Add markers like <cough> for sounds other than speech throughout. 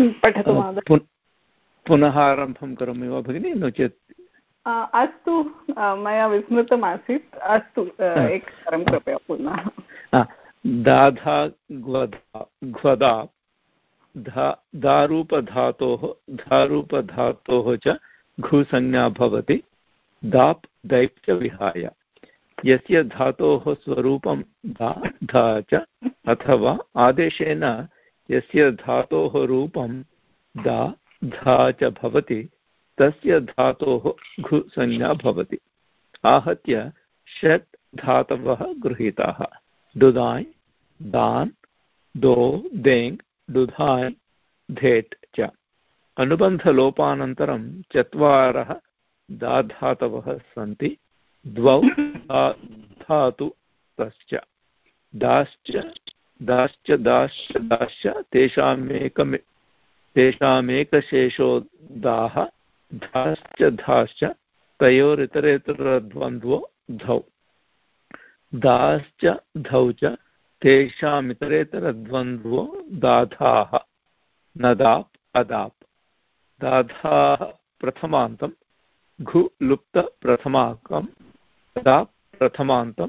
पठतु पुनः आरम्भं करोमि वा भगिनि? नो चेत् अस्तु। मया विस्मृतमासीत्। अस्तु एकवारं कृपया पुनः। दाधा घ्वदा दारूपधातोः धारूपधातोः च घुसंज्ञा भवति। दाप् दैप् च विहाय। यस्य धातोः स्वरूपं धा धा च अथवा आदेशेन यस्य धातोः रूपं दा धा च भवति, तस्य धातोः घु संज्ञा भवति। आहत्य षट् धातवः गृहीताः। डुदाय् दान्, दो, देङ् डुधाय् धेट् च। अनुबन्धलोपानन्तरं चत्वारः दाधातवः सन्ति, द्वौ धातु तश्च। दाश्च दाश्च दाश्च दाश्च, तेषामेकम्, तेषामेकशेषो दाः धाश्च धाश्च तयोरितरेतरद्वन्द्वो धौ। दाश्च, धौ च तेषामितरेतरद्वन्द्वो दाधाः, नदाप्, अदाप्। दाधाः प्रथमान्तं, घु लुप्तप्रथमाकं दाप् प्रथमान्तं,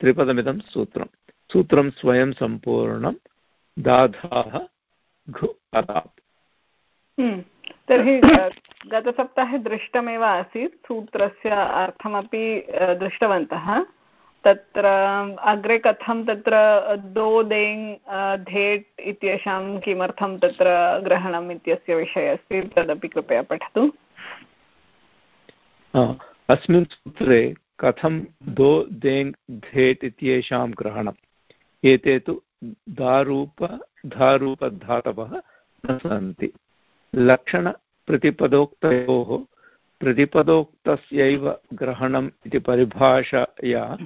त्रिपदमिदं सूत्रं सूत्रं स्वयं सम्पूर्णं दाधाः घु अदाप्। हम्म, तर्हि <coughs> गतसप्ताहे दृष्टमेव आसीत् सूत्रस्य अर्थमपि दृष्टवन्तः। तत्र अग्रे कथं तत्र दो देङ् धेट् इत्येषां किमर्थं तत्र ग्रहणम् इत्यस्य विषये अस्ति तदपि कृपया पठतु। अस्मिन् सूत्रे कथं दो देङ् धेट् इत्येषां ग्रहणम्? एते तु दारूप धारूपधातवः न सन्ति। लक्षणप्रतिपदोक्तयोः प्रतिपदोक्तस्यैव ग्रहणम् इति परिभाषया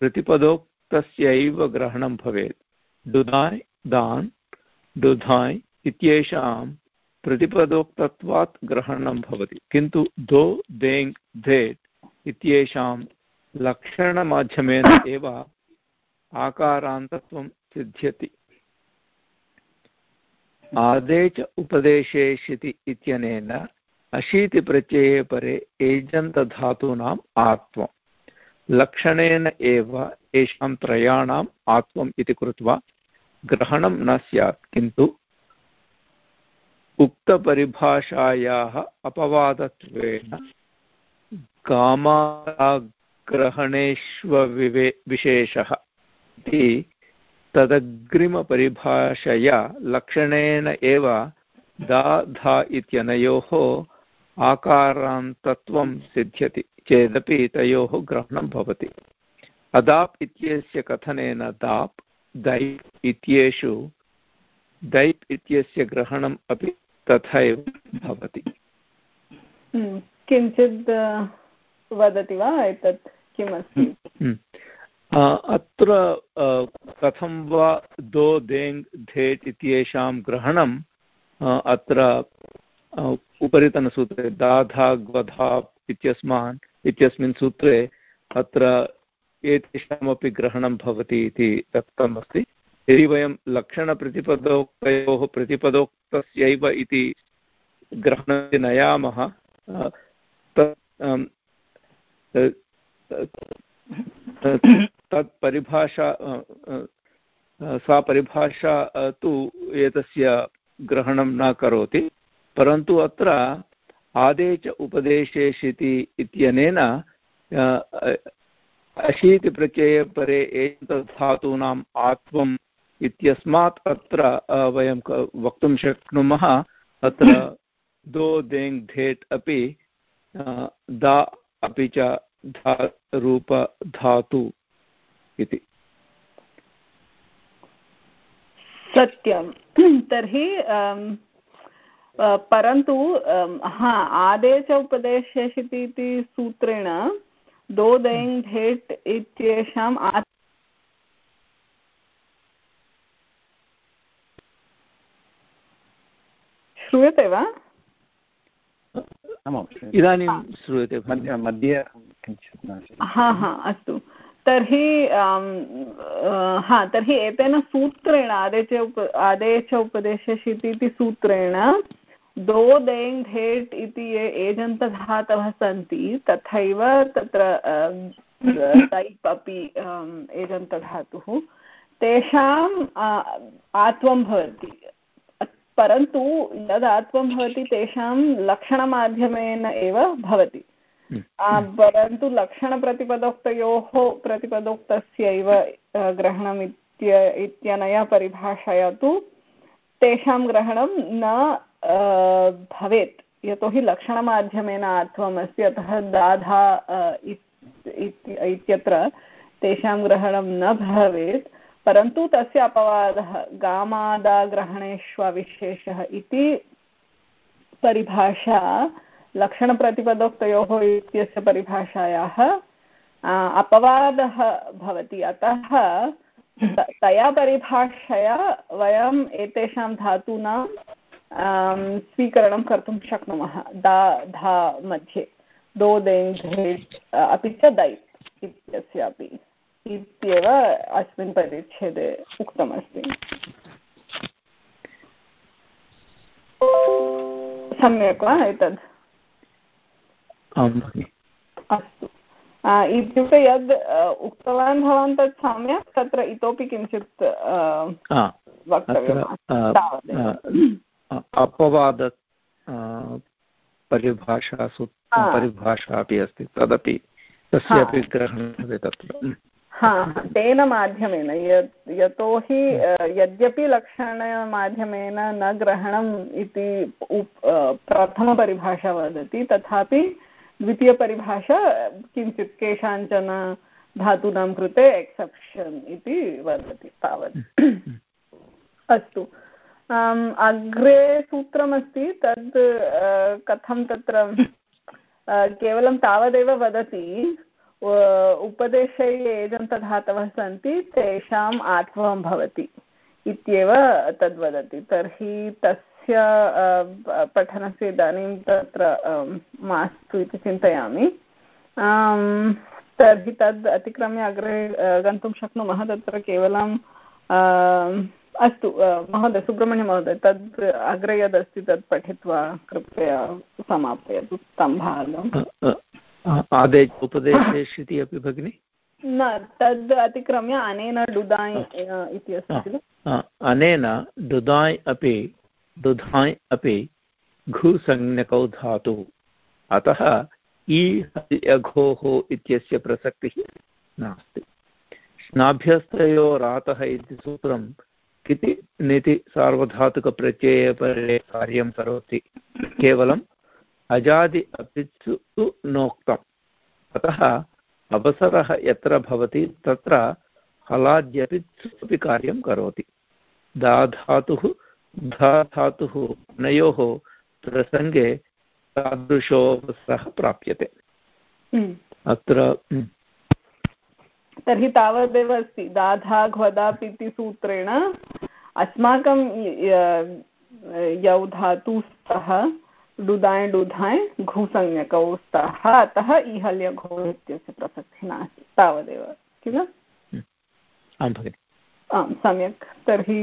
प्रतिपदोक्तस्यैव ग्रहणं भवेत्। डुधाय् दान् डुधाय् इत्येषां प्रतिपदोक्तत्वात् ग्रहणं भवति। किन्तु दो, देङ् धेट् इत्येषां लक्षणमाध्यमेन एव आकारान्तत्वं सिद्ध्यति। आदेच उपदेशेषिति इत्यनेन अशीतिप्रत्यये परे एजन्तधातूनाम् आत्वम् लक्षणेन एव येषां त्रयाणाम् आत्मम् इति कृत्वा ग्रहणं न स्यात्, किन्तु उक्तपरिभाषायाः अपवादत्वेन गामाग्रहणेष्वविवे विशेषः। इति तदग्रिमपरिभाषया लक्षणेन एव दा धा इत्यनयोः आकारान्तत्वं सिद्ध्यति चेदपि तयोः ग्रहणं भवति। अदाप् इत्यस्य कथनेन दाप् दैप् इत्येषु दैप् इत्यस्य ग्रहणम् अपि तथैव भवति। किञ्चित् वदति वा एतत् किमस्ति? हम्म, हम्म। अत्र कथं वा दो देङ् धेट् इत्येषां ग्रहणम् अत्र उपरितनसूत्रे दाधा ग्वधा इत्यस्मान्, इत्यस्मिन् सूत्रे अत्र एतेषामपि ग्रहणं भवति इति दत्तमस्ति। यदि वयं लक्षणप्रतिपदोक्तयोः प्रतिपदोक्तस्यैव इति ग्रहणे नयामः तत् परिभाषा सा परिभाषा तु एतस्य ग्रहणं न करोति परन्तु अत्र आदे आदेश उपदेशेषिति इत्यनेन अशीतिप्रत्यये परे एतद्धातूनाम् आत्वम् इत्यस्मात् अत्र वयं वक्तुं शक्नुमः अत्र <coughs> दो देङ् धेट् अपि दा अपि च धा, रूप, धातु इति। सत्यं। <clears throat> तर्हि परन्तु हा, आदेश उपदेशेषिति इति सूत्रेण दो देङ् धेट् इत्येषाम् श्रूयते वा? इदानीं श्रूयते मध्ये हा हा अस्तु। तर्हि हा तर्हि एतेन सूत्रेण आदेश उप आदेश उपदेशशिति इति सूत्रेण दो देङ् धेट् इति ये एजन्तधातवः सन्ति तथैव तत्र टैप् अपि एजन्तधातुः तेषाम् आत्वं भवति। परन्तु यद् भवति तेषां लक्षणमाध्यमेन एव भवति। हम्म। परन्तु लक्षणप्रतिपदोक्तयोः प्रतिपदोक्तस्यैव ग्रहणम् इत्य इत्यनया परिभाषया तु तेषां ग्रहणं न भवेत्। यतोहि लक्षणमाध्यमेन आत्वम् अस्ति अतः दाधा इत्यत्र तेषां ग्रहणं न भवेत्। परन्तु तस्य अपवादः गामादाग्रहणेष्वविशेषः इति परिभाषा लक्षणप्रतिपदोक्तयोः इत्यस्य परिभाषायाः अपवादः भवति। अतः तया परिभाषया वयम् एतेषां धातूनां स्वीकरणं कर्तुं शक्नुमः। दा, धा मध्ये। दो देङ् अपि च दै इत्यस्यापि। इत्येव अस्मिन् परिच्छेदे उक्तमस्ति। सम्यक् वा एतद्? अस्तु। इत्युक्ते यद् उक्तवान् भवान् तत् सम्यक् तत्र इतोपि किञ्चित् अपवाद परिभाषासु परिभाषा अपि अस्ति तदपि तस्यापि ग्रहणं तत्र हा तेन माध्यमेन यतोहि यद्यपि लक्षणमाध्यमेन न ग्रहणम् इति प्रथमपरिभाषा वदति तथापि द्वितीयपरिभाषा किञ्चित् केषाञ्चन धातूनां कृते एक्सेप्शन् इति वदति तावत्। अस्तु। अग्रे सूत्रमस्ति तद् कथं तत्र केवलं तावदेव वदति उपदेशे ये एजन्तधातवः सन्ति, तेषाम् आत्वं भवति इत्येव तद्वदति। तर्हि तस्य पठनस्य इदानीं तत्र मास्तु इति चिन्तयामि। तर्हि तद् अतिक्रम्य अग्रे गन्तुं शक्नुमः। तत्र केवलं अस्तु महोदय, सुब्रह्मण्यमहोदय, तद् अग्रे यदस्ति तत् पठित्वा कृपया समापयतु। तं आदेश उपदेशेष् इति अपि भगिनि? न तद् अतिक्रम्य अनेन डुदाय् इति अस्ति किल अनेन डुदाय् अपि डुधाय् अपि घुसंज्ञकौ धातुः अतः इ अघोः इत्यस्य प्रसक्तिः नास्ति। स्नाभ्यस्तयोरातः इति सूत्रं किति निति सार्वधातुकप्रत्ययपरे कार्यं करोति? केवलं अजादि अपित्सु नोक्तम् अतः अवसरः यत्र भवति तत्र हलाद्यपित्सु अपि कार्यं करोति दाधातुः धाधातुः नयोः प्रसङ्गे तादृशोऽवसरः प्राप्यते हम्म। अत्र हम्म। तर्हि तावदेव अस्ति दाधा घ्वदाप् इति सूत्रेण अस्माकं यौ धातु स्तः डुदाय् डुधाय् घुसंज्ञकौ स्तः अतः ईहल्य घो इत्यस्य प्रसक्तिः नास्ति। तावदेव। किल? आं भगिनि। आं सम्यक्। तर्हि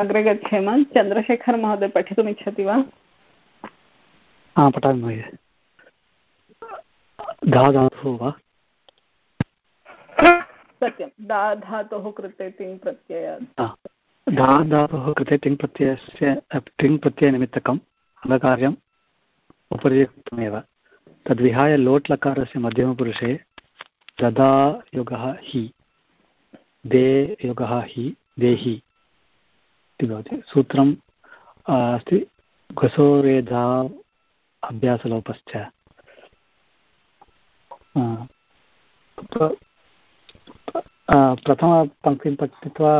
अग्रे गच्छेम। चन्द्रशेखरमहोदय पठितुमिच्छति वा? हा पठामि महोदय। धा धातुः वा? सत्यं। दा धातोः कृते तिङ् प्रत्यय। धा धातोः कृते तिङ् प्रत्ययस्य तिङ् प्रत्ययनिमित्तकम् अङ्गकार्यं उपर्युक्तमेव। तद्विहाय लोट् लकारस्य मध्यमपुरुषे ददा युगः हि दे युगः हि देहि इति भवति। सूत्रम् अस्ति घसोरेधा अभ्यासलोपश्च। प्रथमपङ्क्तिं पठित्वा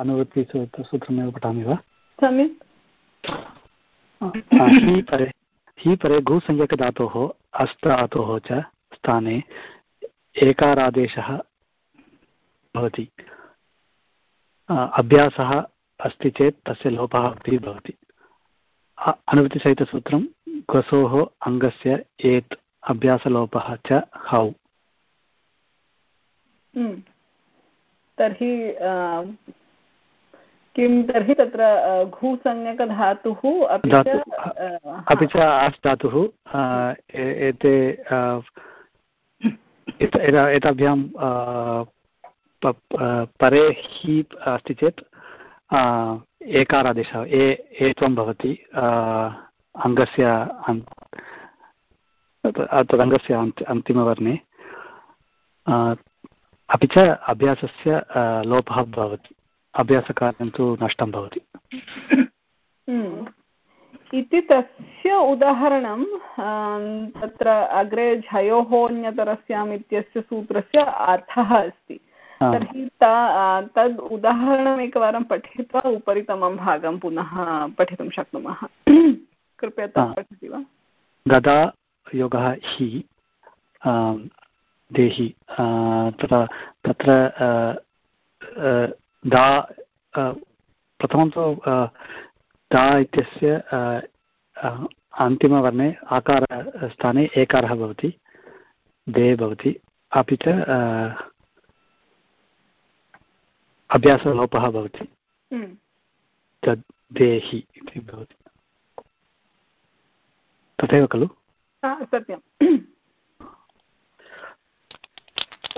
अनुवृत्तिसूत्रमेव पठामि वा? सम्यक्। हि परे घुसंज्ञकधातोः अस्तधातोः च स्थाने एकारादेशः भवति। अभ्यासः अस्ति चेत् तस्य लोपः अपि भवति। अनुवृत्तिसहितसूत्रं घसोः अङ्गस्य एत् अभ्यासलोपः च हौ। हम्म। तर्हि किं तर्हि तत्र घूसंज्ञकधातुः अपि च अपि च आस् धातुः एते एताभ्यां परे हि अस्ति चेत् एकारादेशः ए एत्वं भवति अङ्गस्य तदङ्गस्य अन्तिमवर्णे अपि च अभ्यासस्य लोपः भवति। अभ्यासकार्यं तु नष्टं भवति। हम्म। इति तस्य उदाहरणं तत्र अग्रे झयोः इत्यस्य सूत्रस्य अर्थः अस्ति। तर्हि तद् उदाहरणम् एकवारं पठित्वा उपरितमं भागं पुनः पठितुं शक्नुमः। कृपया तत् पठति वा? गदा योगः हि देहि तत्र तत्र दा प्रथमं तु दा इत्यस्य अन्तिमवर्णे आकारस्थाने एकारः भवति दे भवति। अपि च अभ्यासलोपः भवति। हम्म। देहि इति भवति। तथैव खलु? सत्यं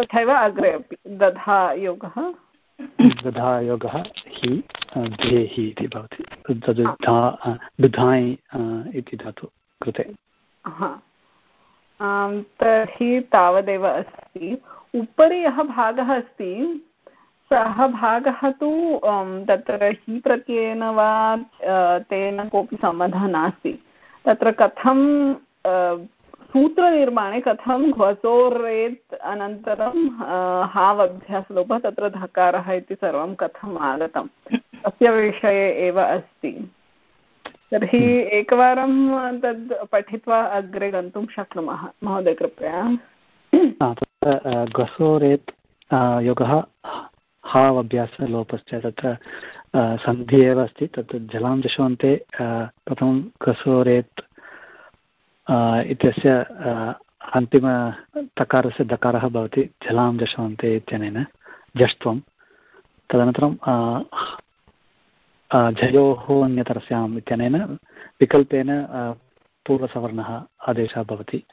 तथैव अग्रे अपि दधा योगः दधा योगः हि देहि इति भवति। तद् इति धातु कृते। तर्हि तावदेव अस्ति। उपरि यः भागः अस्ति, सः भागः तु तत्र हि प्रत्ययेन वा तेन कोऽपि सम्बन्धः नास्ति। तत्र कथं सूत्रनिर्माणे कथं घ्वसोरेत् अनन्तरं हावभ्यासलोपः तत्र धकारः इति सर्वं कथम् आगतं। तस्य विषये एव अस्ति। तर्हि एकवारं तद् पठित्वा अग्रे गन्तुं शक्नुमः। महोदय कृपया। घसोरेत् योगः हाव् अभ्यासलोपश्च तत्र सन्धि एव अस्ति। तत् जलां जशोन्ते प्रथमं कसोरेत् इत्यस्य अन्तिमतकारस्य दकारः भवति जलां जशोन्ते इत्यनेन, जष्ट्वं। तदनन्तरं झयोः अन्यतरस्याम् इत्यनेन विकल्पेन पूर्वसवर्णः आदेशः भवति।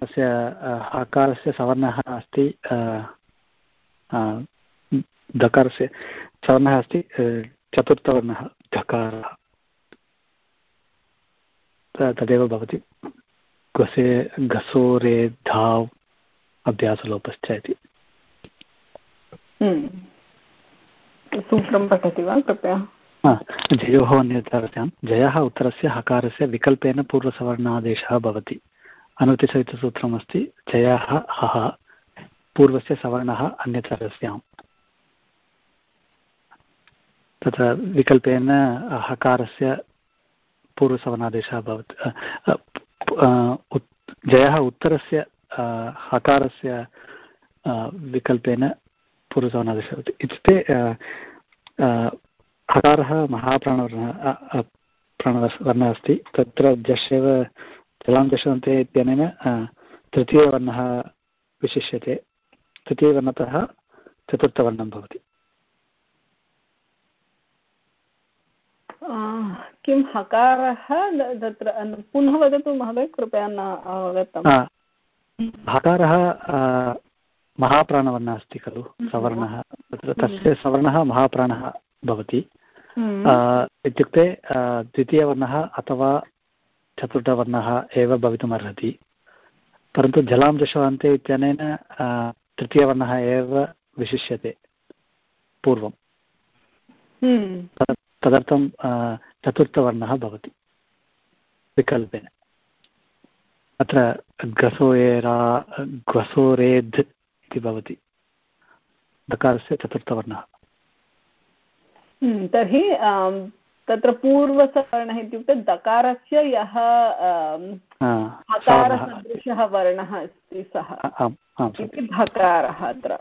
तस्य आकारस्य सवर्णः अस्ति दकारस्य सवर्णः अस्ति चतुर्थवर्णः धकारः। तदेव भवति। घसे घसोरे धाव् अभ्यासलोपश्च इति। हम्म। सूत्रं पठति वा कृपया? जयोः अन्यतरस्यां जयः उत्तरस्य हकारस्य विकल्पेन पूर्वसवर्णादेशः भवति। अनुतिसहितसूत्रमस्ति जयः हः पूर्वस्य सवर्णः अन्यतरस्याम् तत्र विकल्पेन हकारस्य पूर्वसवर्णादेशः भवति। जयः उत्तरस्य हकारस्य विकल्पेन पूर्वसवर्णादेशः भवति। इत्युक्ते हकारः महाप्राणवर्णः प्राणवर्णः अस्ति। तत्र जश् एव जलां दशन्ते इत्यनेन तृतीयवर्णः विशिष्यते। तृतीयवर्णतः चतुर्थवर्णं भवति। किं हकारः तत्र पुनः वदतु महोदय कृपया न अवगतम् हकारः महाप्राणवर्णः अस्ति खलु सवर्णः। तत्र तस्य सवर्णः महाप्राणः भवति। हम्म। इत्युक्ते द्वितीयवर्णः अथवा चतुर्थवर्णः एव भवितुमर्हति। परन्तु जलां दशवान्ते इत्यनेन तृतीयवर्णः एव विशिष्यते पूर्वं हम्म। तदर्थं चतुर्थवर्णः भवति विकल्पेन। अत्र घसोएरा घसोरेध् इति भवति। दकारस्य चतुर्थवर्णः। हम्म, तर्हि तत्र पूर्वसवर्णः इत्युक्ते दकारस्य यः हकारसदृशः वर्णः अस्ति सः। इति धकारः अत्र।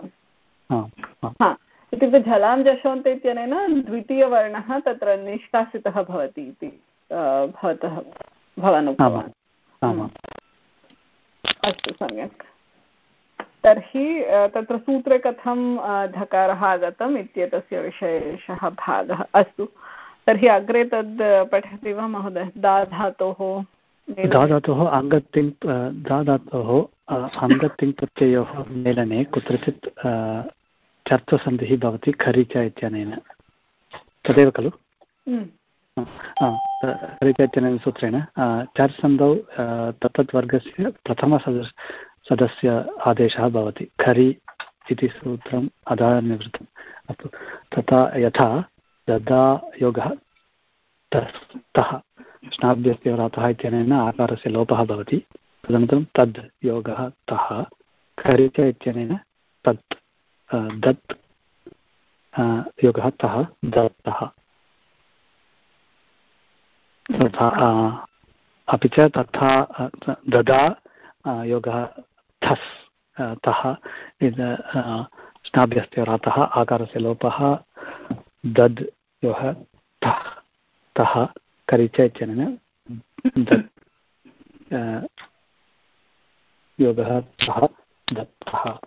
इत्युक्ते झलां जशोन्त इत्यनेन द्वितीयवर्णः तत्र निष्कासितः भवति इति भवतः भवान् उक्तवान् हम्म। अस्तु सम्यक्। तर्हि तत्र सूत्रे कथं धकारः आगतम् इत्येतस्य विशेषः भागः। अस्तु। तर्हि अग्रे तद् पठति वा महोदय? दाधातोः दाधातोः अङ्गतिङ् दाधातोः अङ्गतिङ् प्रत्ययोः मेलने कुत्रचित् चर्चसन्धिः भवति खरिच इत्यनेन। तदेव खलु? खरिच इत्यनेन सूत्रेण चर् सन्धौ तत्तत् वर्गस्य प्रथमसदस् सदस्य आदेशः भवति। खरि इति सूत्रम् अधः निवृत्तम् अस्तु तथा यथा ददा योगः तः स्नाभ्यस्य व्रातः इत्यनेन आकारस्य लोपः भवति। तदनन्तरं तद् योगः तः खरिच इत्यनेन तत्। दत् योगः तः दत्तः। तथा अपि च तथा ददा योगः थस् तः स्नाभ्यस्य रातः, आकारस्य लोपः, दद् योः तः तः करिच इत्यनेन योगः तः, दत्तः।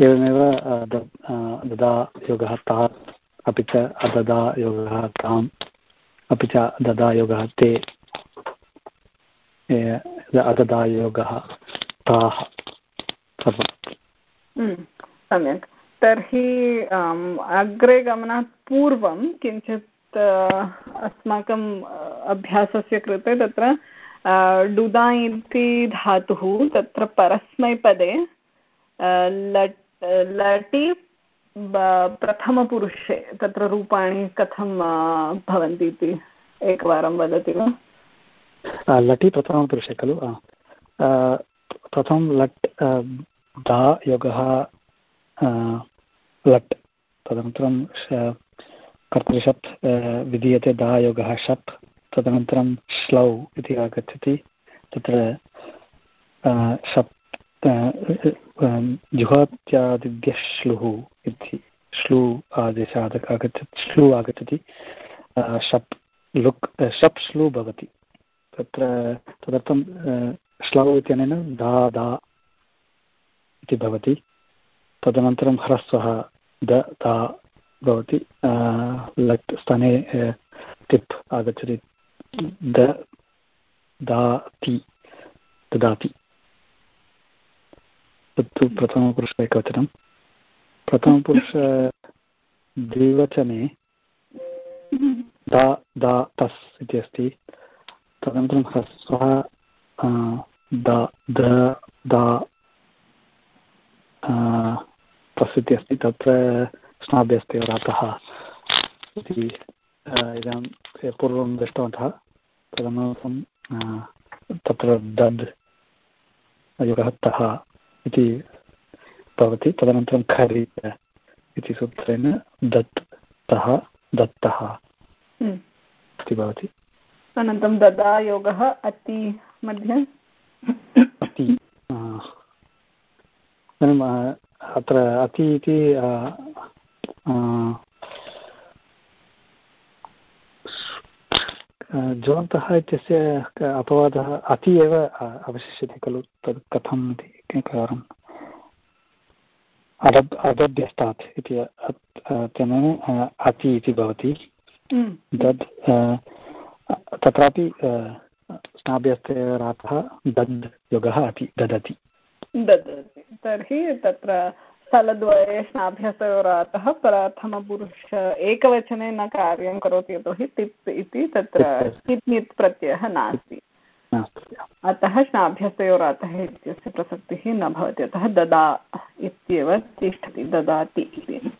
एवमेव ददा योगः तः अपि च अददा योगः ताम् अपि च ददा योगः ते अददायोगः ताः हम्म, सम्यक्। तर्हि अग्रे गमनात् पूर्वं किञ्चित् अस्माकं अभ्यासस्य कृते तत्र डुदा इति धातुः तत्र परस्मैपदे लट् लटि प्रथमपुरुषे, तत्र रूपाणि कथं भवन्ति इति एकवारं वदति वा? लटि प्रथमपुरुषे खलु प्रथमं लट् दा, योगः लट्, तदनन्तरं कर्तृशप् विधीयते दा, योगः, शप्, तदनन्तरं श्लौ इति आगच्छति, तत्र शप् जुहात्यादिभ्यः श्लुः इति, श्लू आदेशः आगच्छति, श्लू आगच्छति शप् लुक् शप् श्लू भवति। तत्र, तदर्थं श्लौ इत्यनेन दा दा इति भवति। तदनन्तरं ह्रस्वः द, दा भवति। लट् स्थाने टिप् आगच्छति। द दाति ददाति। तत्तु प्रथमपुरुष एकवचनं। प्रथमपुरुष द्विवचने दा दा, तस् इति अस्ति। तदनन्तरं ह्रस्वः द द तस् इति अस्ति। तत्र स्नाभ्य अस्ति रातः इति इदानीं पूर्वं दृष्टवन्तः। तदनन्तरं तत्र दद् युगः तः इति भवति। तदनन्तरं खरि इति सूत्रेण दत् तः दत्तः हम्म। इति भवति। अनन्तरं ददा योगः अति मध्ये। अति अत्र अति इति ज्वलन्तः इत्यस्य अपवादः अति एव अवशिष्यते खलु तद् कथम् इति। एकवारम् अदब् अदभ्यस्तात् इति तेन अति इति भवति। हम्म। तद् तत्रापि स्नाभ्यस्ते रातः दद् युगः अपि ददति। ददति। तर्हि तत्र स्थलद्वये स्नाभ्यसयोरातः प्रथमपुरुष एकवचने न कार्यं करोति यतोहि तिप् इति तत्र तिप् नित् प्रत्ययः नास्ति। अतः स्नाभ्यसयोरातः इत्यस्य प्रसक्तिः न भवति। अतः ददा इत्येव तिष्ठति, ददाति इति।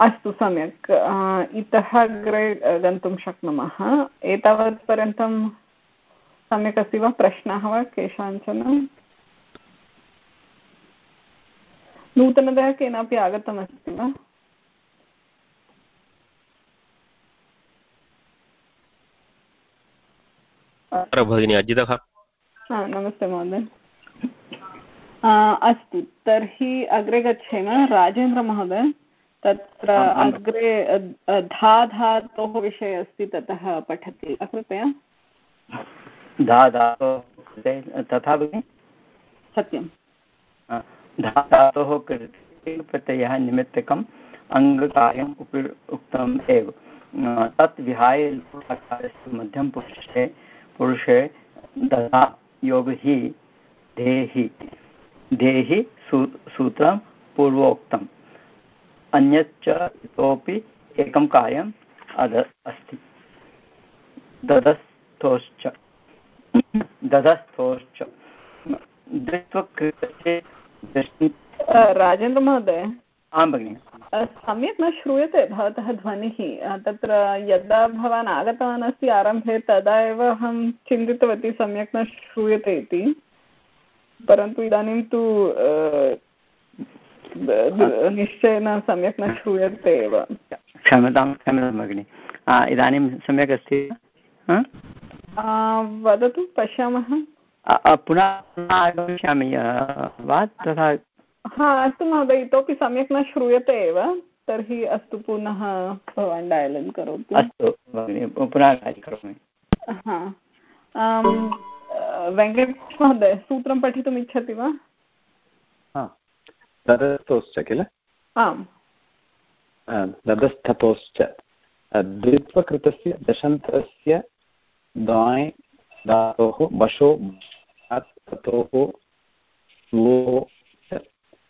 अस्तु, सम्यक्। इतः अग्रे गन्तुं शक्नुमः। एतावत् पर्यन्तं सम्यक् अस्ति वा? प्रश्नाः वा? केषाञ्चन? नूतनतया केनापि आगतमस्ति वा? भगिनि अजितः। नमस्ते महोदय। अस्तु तर्हि अग्रे गच्छेम राजेन्द्रमहोदय तत्र अग्रे धा धातोः विषये अस्ति ततः पठति। कृपया। धा धातोः तथा भगिनि? सत्यं। धातोः कृते प्रत्ययः निमित्तकम् अङ्गकार्यम् उपि उक्तम् एव तत् विहाय मध्यमपुरुषे पुरुषे दधा योग हि देहि देहि सूत्रं पूर्वोक्तम्। अन्यच्च इतोपि एकं कार्यम् अद अस्ति। दधस्थोश्च। दधस्थोश्च। द्वित्वकृतस्य राजेन्द्रमहोदय। आं भगिनि। सम्यक् न श्रूयते भवतः ध्वनिः। तत्र यदा भवान् आगतवान् अस्ति आरम्भे तदा एव अहं चिन्तितवती सम्यक् न श्रूयते इति। परन्तु इदानीं तु निश्चयेन सम्यक् न श्रूयते एव। क्षम्यतां क्षम्यतां भगिनि। इदानीं सम्यक् अस्ति? वदतु पश्यामः। पुनः आगमिष्यामि वा? तथा हा अस्तु महोदय इतोपि सम्यक् न श्रूयते एव तर्हि अस्तु पुनः भवान् डयलन् करोतु। अस्तु पुनः करोमि। हा वेङ्कटेश महोदय सूत्रं पठितुम् इच्छति वा? ददस्थोश्च किल? आम्। ददस्थतोश्च द्वित्वकृतस्य दशन्तस्य दाय् धातोः वशो ततोः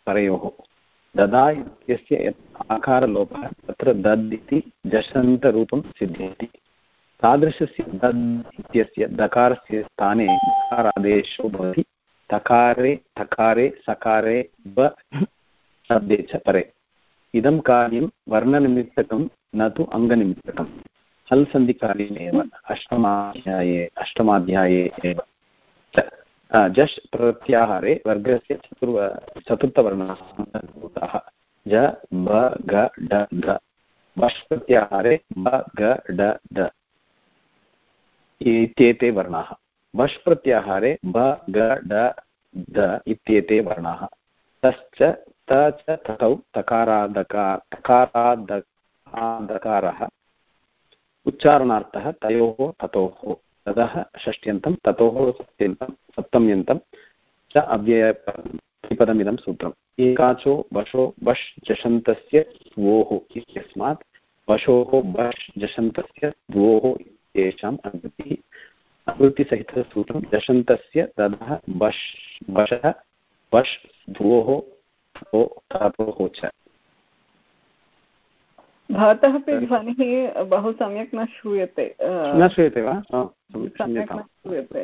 परयोः। ददा इत्यस्य आकारलोपः तत्र दद् इति जषन्तरूपं सिद्ध्यति। तादृशस्य दद् इत्यस्य दकारस्य स्थाने दकारादेशो भवति। तकारे थकारे सकारे व शब्दे च परे। इदं कार्यं वर्णनिमित्तकं न तु अङ्गनिमित्तकं। हल् सन्धिकार्यमेव अष्टमाध्याये अष्टमाध्याये एव। जश् प्रत्याहारे वर्गस्य चतुर्व, चतुर्थवर्णाः अन्तर्भूताः ज, ब, ग, ड, ध। वश् प्रत्याहारे ब, ग, ड द इत्येते वर्णाः। वश् प्रत्याहारे ब, ग, ड द इत्येते वर्णाः। तश्च, त च ततौ तकारादका तकारादकारः उच्चारणार्थः तयोः, ततोः। ततः षष्ट्यन्तं ततोः सप्त्यन्तं सप्तम्यन्तं च अव्ययपदमिदं सूत्रम्। एकाचो वशो वश् जषन्तस्य द्वोः इत्यस्मात् वशोः वश् जषन्तस्य द्वोः इत्येषाम् अनुवृत्तिः अनुवृत्तिसहितसूत्रं जषन्तस्य दधः वश्, वशः, वश्, द्वोः ततोः च। भवतः अपि ध्वनिः बहु सम्यक् न श्रूयते न श्रूयते वा? सम्यक् न श्रूयते।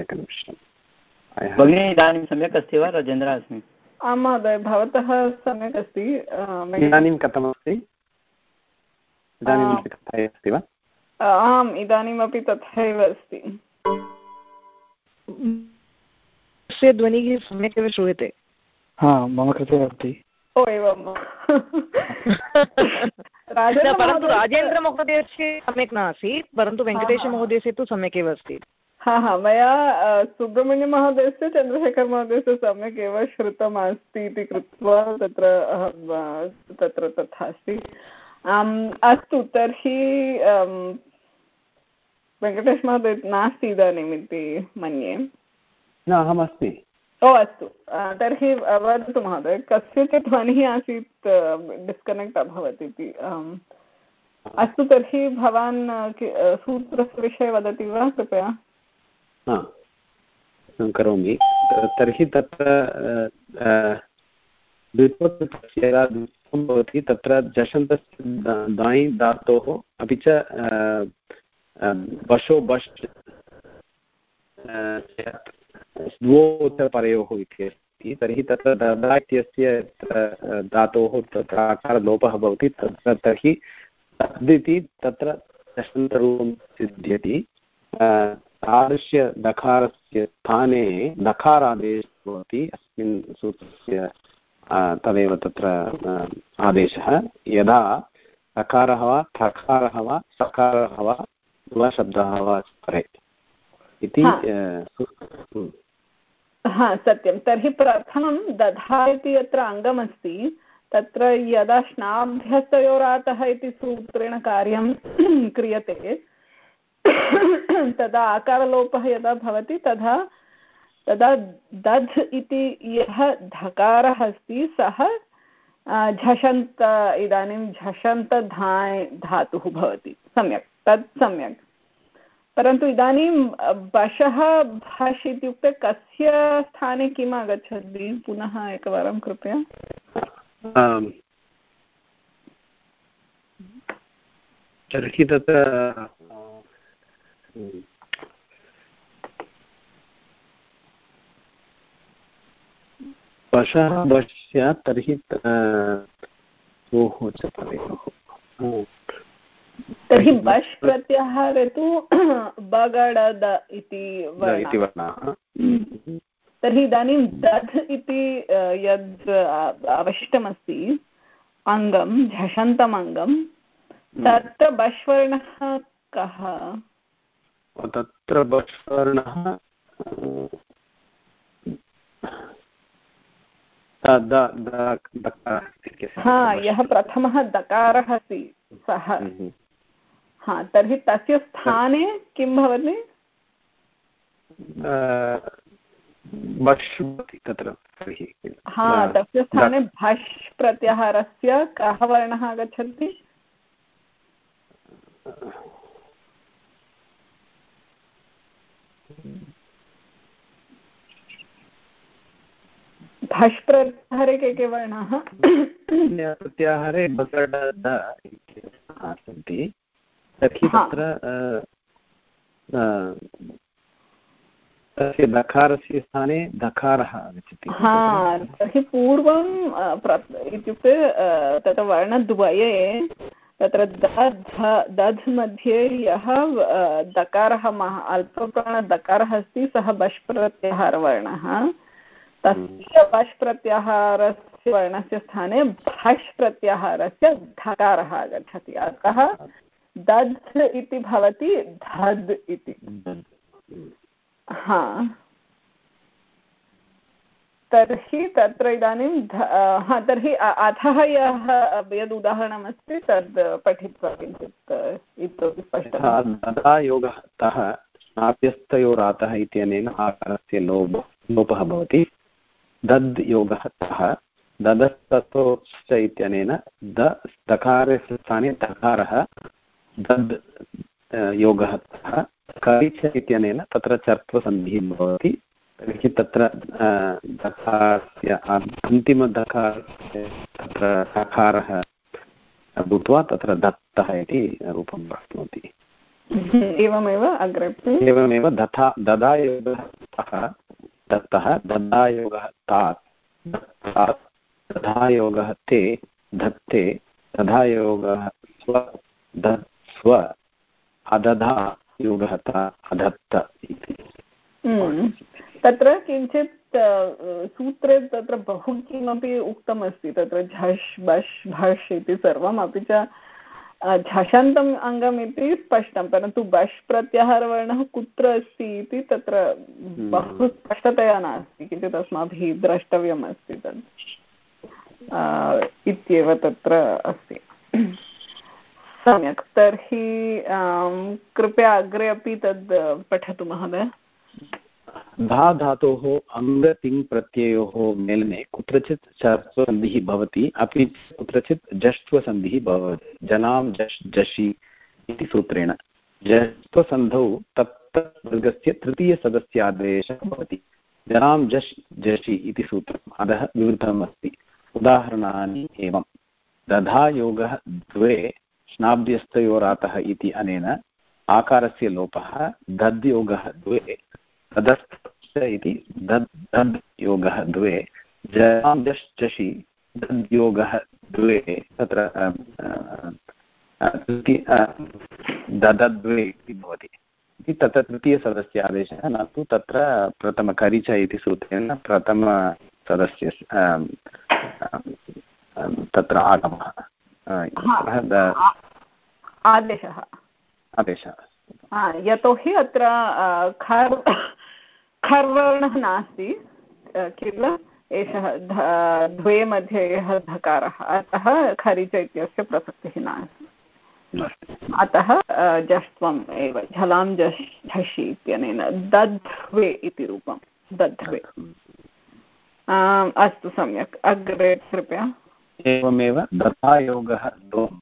एकनिमिषं भगिनी इदानीं सम्यक् अस्ति वा? राजेन्द्रः अस्मि। आं महोदय भवतः सम्यक् अस्ति? इदानीं कथमस्ति? इदानीं तथा अस्ति वा? आम् इदानीमपि तथैव अस्ति। ध्वनिः सम्यक् एव श्रूयते। हा मम कृते अस्ति। ओ एवं <laughs> परन्तु राजेन्द्रमहोदयस्य सम्यक् नासीत् परन्तु वेङ्कटेशमहोदयस्य तु सम्यक् एव अस्ति। हा हा मया सुब्रह्मण्यमहोदयस्य चन्द्रशेखरमहोदयस्य सम्यक् एव श्रुतमस्ति इति कृत्वा तत्र तत्र तथा अस्ति। अस्तु तर्हि वेङ्कटेशमहोदय नास्ति इदानीम् इति मन्ये। न अहमस्ति। ओ, अस्तु। तर्हि वदतु महोदय, कस्यचित् ध्वनिः आसीत् डिस्कनेक्ट् अभवत् इति। अस्तु तर्हि भवान् सूत्रस्य विषये वदति वा, कृपया? करोमि। तर्हि तत्र द्वित्वस्य यदा द्वित्वं भवति, तत्र जषन्तस्य दायि धातोः, अपि च वशो बश् द्वौ परयोः इति अस्ति तर्हि तत्र ददा इत्यस्य धातोः तत्र आकारलोपः भवति तत्र तर्हि तदिति तत्र दशन्तरूपं सिद्ध्यति। तादृशदकारस्य स्थाने दकारादेशः भवति अस्मिन् सूत्रस्य तदेव तत्र आदेशः। यदा सकारः वा थकारः वा सकारः वा शब्दः वा स्मरेत् इति हा, सत्यं. तर्हि प्रथमं दधा इति यत्र अङ्गमस्ति, तत्र यदा श्नाभ्यस्तयोरातः इति सूत्रेण कार्यं <clears throat> क्रियते, <clears throat> तदा आकारलोपः यदा भवति, तदा तदा दध् इति यः धकारः अस्ति, सः झषन्त, इदानीं झषन्तधाय्, धातुः भवति. सम्यक्, तत् सम्यक्. परन्तु इदानीं बशः भष् इत्युक्ते कस्य स्थाने किम् आगच्छति? पुनः एकवारं कृपया। तर्हि तत्र वशः वश्य तर्हि ओहो च परेयोः तर्हि बश् प्रत्याहारे तु बगडद इति वर्णाः तर्हि इदानीं दध् इति यद् अवशिष्टमस्ति अङ्गं झषन्तम् अङ्गं तत्र बश्वर्णः कः तत्र बश्वर्णः हा यः प्रथमः दकारः अस्ति सः हम्म। हा तर्हि तस्य स्थाने किं भवति? तत्र हा तस्य स्थाने भष् प्रत्याहारस्य कः वर्णः आगच्छति भष् प्रत्याहारे के के वर्णाः? प्रत्याहारे सन्ति तर्हि तत्र तस्य दकारस्य स्थाने दकारः आगच्छति हा तर्हि पूर्वं इत्युक्ते तत्र वर्णद्वये तत्र दध् दध् मध्ये यः दकारः महा अल्पप्राणदकारः अस्ति सः बष् प्रत्याहारवर्णः तस्य बष् प्रत्याहारस्य वर्णस्य स्थाने भष् प्रत्याहारस्य धकारः आगच्छति। अतः दध् इति भवति धद् इति। हा। तर्हि तत्र इदानीं हा तर्हि अधः यः यद् उदाहरणमस्ति तद् पठित्वा किञ्चित् इतोपि स्पष्टं योगः तः इत्यनेन आकारस्य लोप लोपः भवति। दद् योगः तः ददस्ततोश्च इत्यनेन द दकारस्य स्थाने दकारः दद् योगः तः करिच इत्यनेन तत्र चर्त्वसन्धिः भवति। तर्हि तत्र दकारस्य अन्तिमदकारस्य तत्र सकारः भूत्वा तत्र दत्तः इति रूपं प्राप्नोति। <laughs> एवमेव अग्रे एवमेव दथा ददायोगः दत्तः ददायोगः तात् दत्तात् दधायोगः ते धत्ते दधायोगः स्व दत्स्व अदधा योगः अधत्त इति। हम्म। तत्र किञ्चित् सूत्रे तत्र बहु किमपि उक्तमस्ति। तत्र झष् बष् भष् इति सर्वम् अपि च झषन्तम् अङ्गम् इति स्पष्टं परन्तु बष् प्रत्याहारवर्णः कुत्र अस्ति इति तत्र हम्म। बहु स्पष्टतया नास्ति। किञ्चित् अस्माभिः द्रष्टव्यम् अस्ति इत्येव तत्र अस्ति। सम्यक्। तर्हि कृपया अग्रे अपि तद् पठतु महोदय। धा धातोः अङ्गतिङ् मेलने कुत्रचित् चर्त्वसन्धिः भवति, अपि कुत्रचित् जष्ट्वसन्धिः भवति। जनां जश् जषि इति सूत्रेण। जष्ट्वसन्धौ तत्तवर्गस्य तृतीयसदस्यादेशः भवति। जनां जश् जषि इति सूत्रम् अधः विवृतम् अस्ति उदाहरणानि एवं। दधायोगः द्वे स्नाभ्यस्तयोरातः इति अनेन आकारस्य लोपः दद्योगः द्वे तदस्थ इति दद् द्वे जशि दद् योगः द्वे, तत्र ददद्वे इति भवति। तत्र तृतीयसदस्य आदेशः न तु तत्र प्रथमकरिच इति सूत्रेण प्रथमसदस्य तत्र आगमः। आदेशः। आदेशः यतोहि अत्र खर् खर्वर्णः नास्ति किल? एषः द्वे मध्ये यः धकारः अतः खरिच इत्यस्य प्रसक्तिः नास्ति। अतः जष्ट्वम् एव झलां जश् झषि इत्यनेन दध्वे इति रूपं दध्वे। अस्तु सम्यक्। अग्रे कृपया। एवमेव दधायोगः द्वं।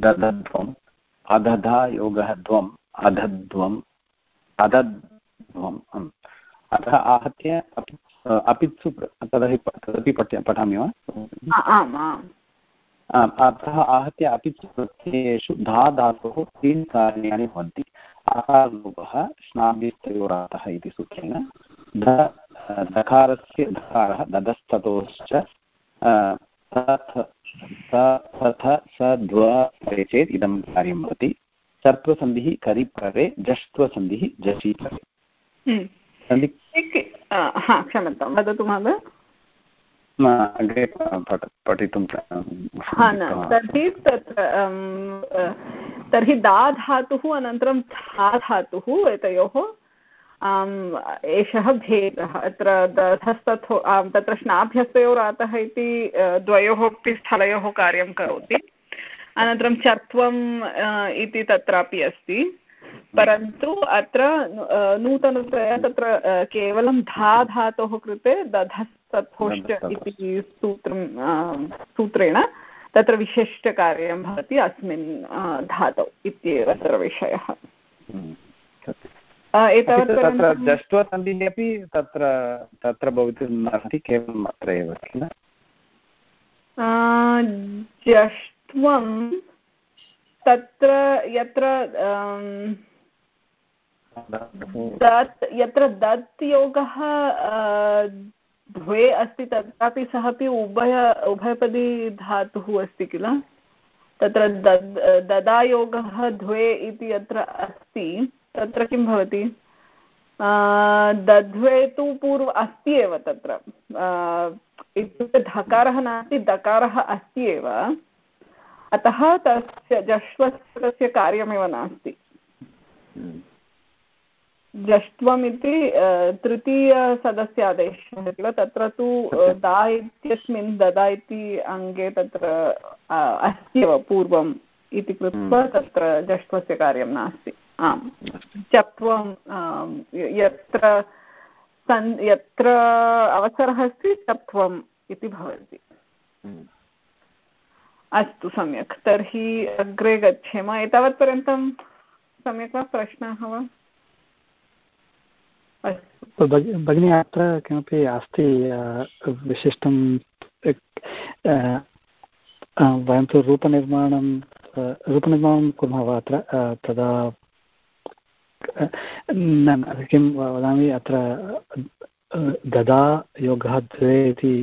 दधध्वम् अदधायोगः द्वम् अधध्वम् अदध्वम् अतः आहत्य अपित्सु तदपि तदपि पठ्य पठामि वा? अतः आहत्य अपित्सु प्रत्ययेषु धा धातोः त्रीणि कार्याणि भवन्ति। आकारलोपः स्नाभिस्तयोरातः इति सूत्रेण ध दकारस्य धकारः दधस्ततोश्च तथ स ध्व चेत् इदं कार्यं भवति सर्पसन्धिः करिपरे जष्ट्वसन्धिः हम्म। हा क्षम्यतां वदतु महोदय तर्हि दा धातुः अनन्तरं था धातुः एतयोः एषः भेदः अत्र दधस्तथो तत्र स्नाभ्यस्तयोरातः इति द्वयोः अपि स्थलयोः कार्यं करोति। अनन्तरं चत्वम् इति तत्रापि अस्ति। परन्तु अत्र नूतनतया तत्र केवलं धा धातोः कृते दधस्तथोश्च इति सूत्रं सूत्रेण तत्र विशिष्टकार्यं भवति अस्मिन् धातौ इत्येव तत्र विषयः हम्म, तत्र जष्ट्वसन्धिः अपि तत्र तत्र भवितुम् अर्हति केवलम् अत्र एव किल? जष्ट्वं तत्र यत्र दत् यत्र दत् योगः द्वे अस्ति तत्रापि सः अपि उभय उभयपदी धातुः अस्ति किल? तत्र दद् ददायोगः द्वे इति यत्र अस्ति। तत्र किं भवति? दध्वे तु पूर्व अस्ति एव तत्र। इत्युक्ते धकारः नास्ति दकारः अस्ति एव। अतः तस्य जश्वस्य तस्य कार्यमेव नास्ति। जष्ट्वम् इति तृतीयसदस्यादेशः किल तत्र तु दा इत्यस्मिन् ददा इति अङ्गे तत्र अस्ति एव पूर्वम् इति कृत्वा हम्म। तत्र जष्ट्वस्य कार्यं नास्ति। आम्। चत्वं यत्र सन् यत्र अवसरः अस्ति चत्वम् इति भवति। अस्तु सम्यक्। तर्हि अग्रे गच्छेम। एतावत्पर्यन्तं सम्यक् वा? प्रश्नाः वा? अस्तु। भगिनी अत्र किमपि अस्ति विशिष्टं वयं तु रूपनिर्माणं रूपनिर्माणं कुर्मः वा अत्र? तदा न किं वदामि अत्र ददा योगः द्वे इति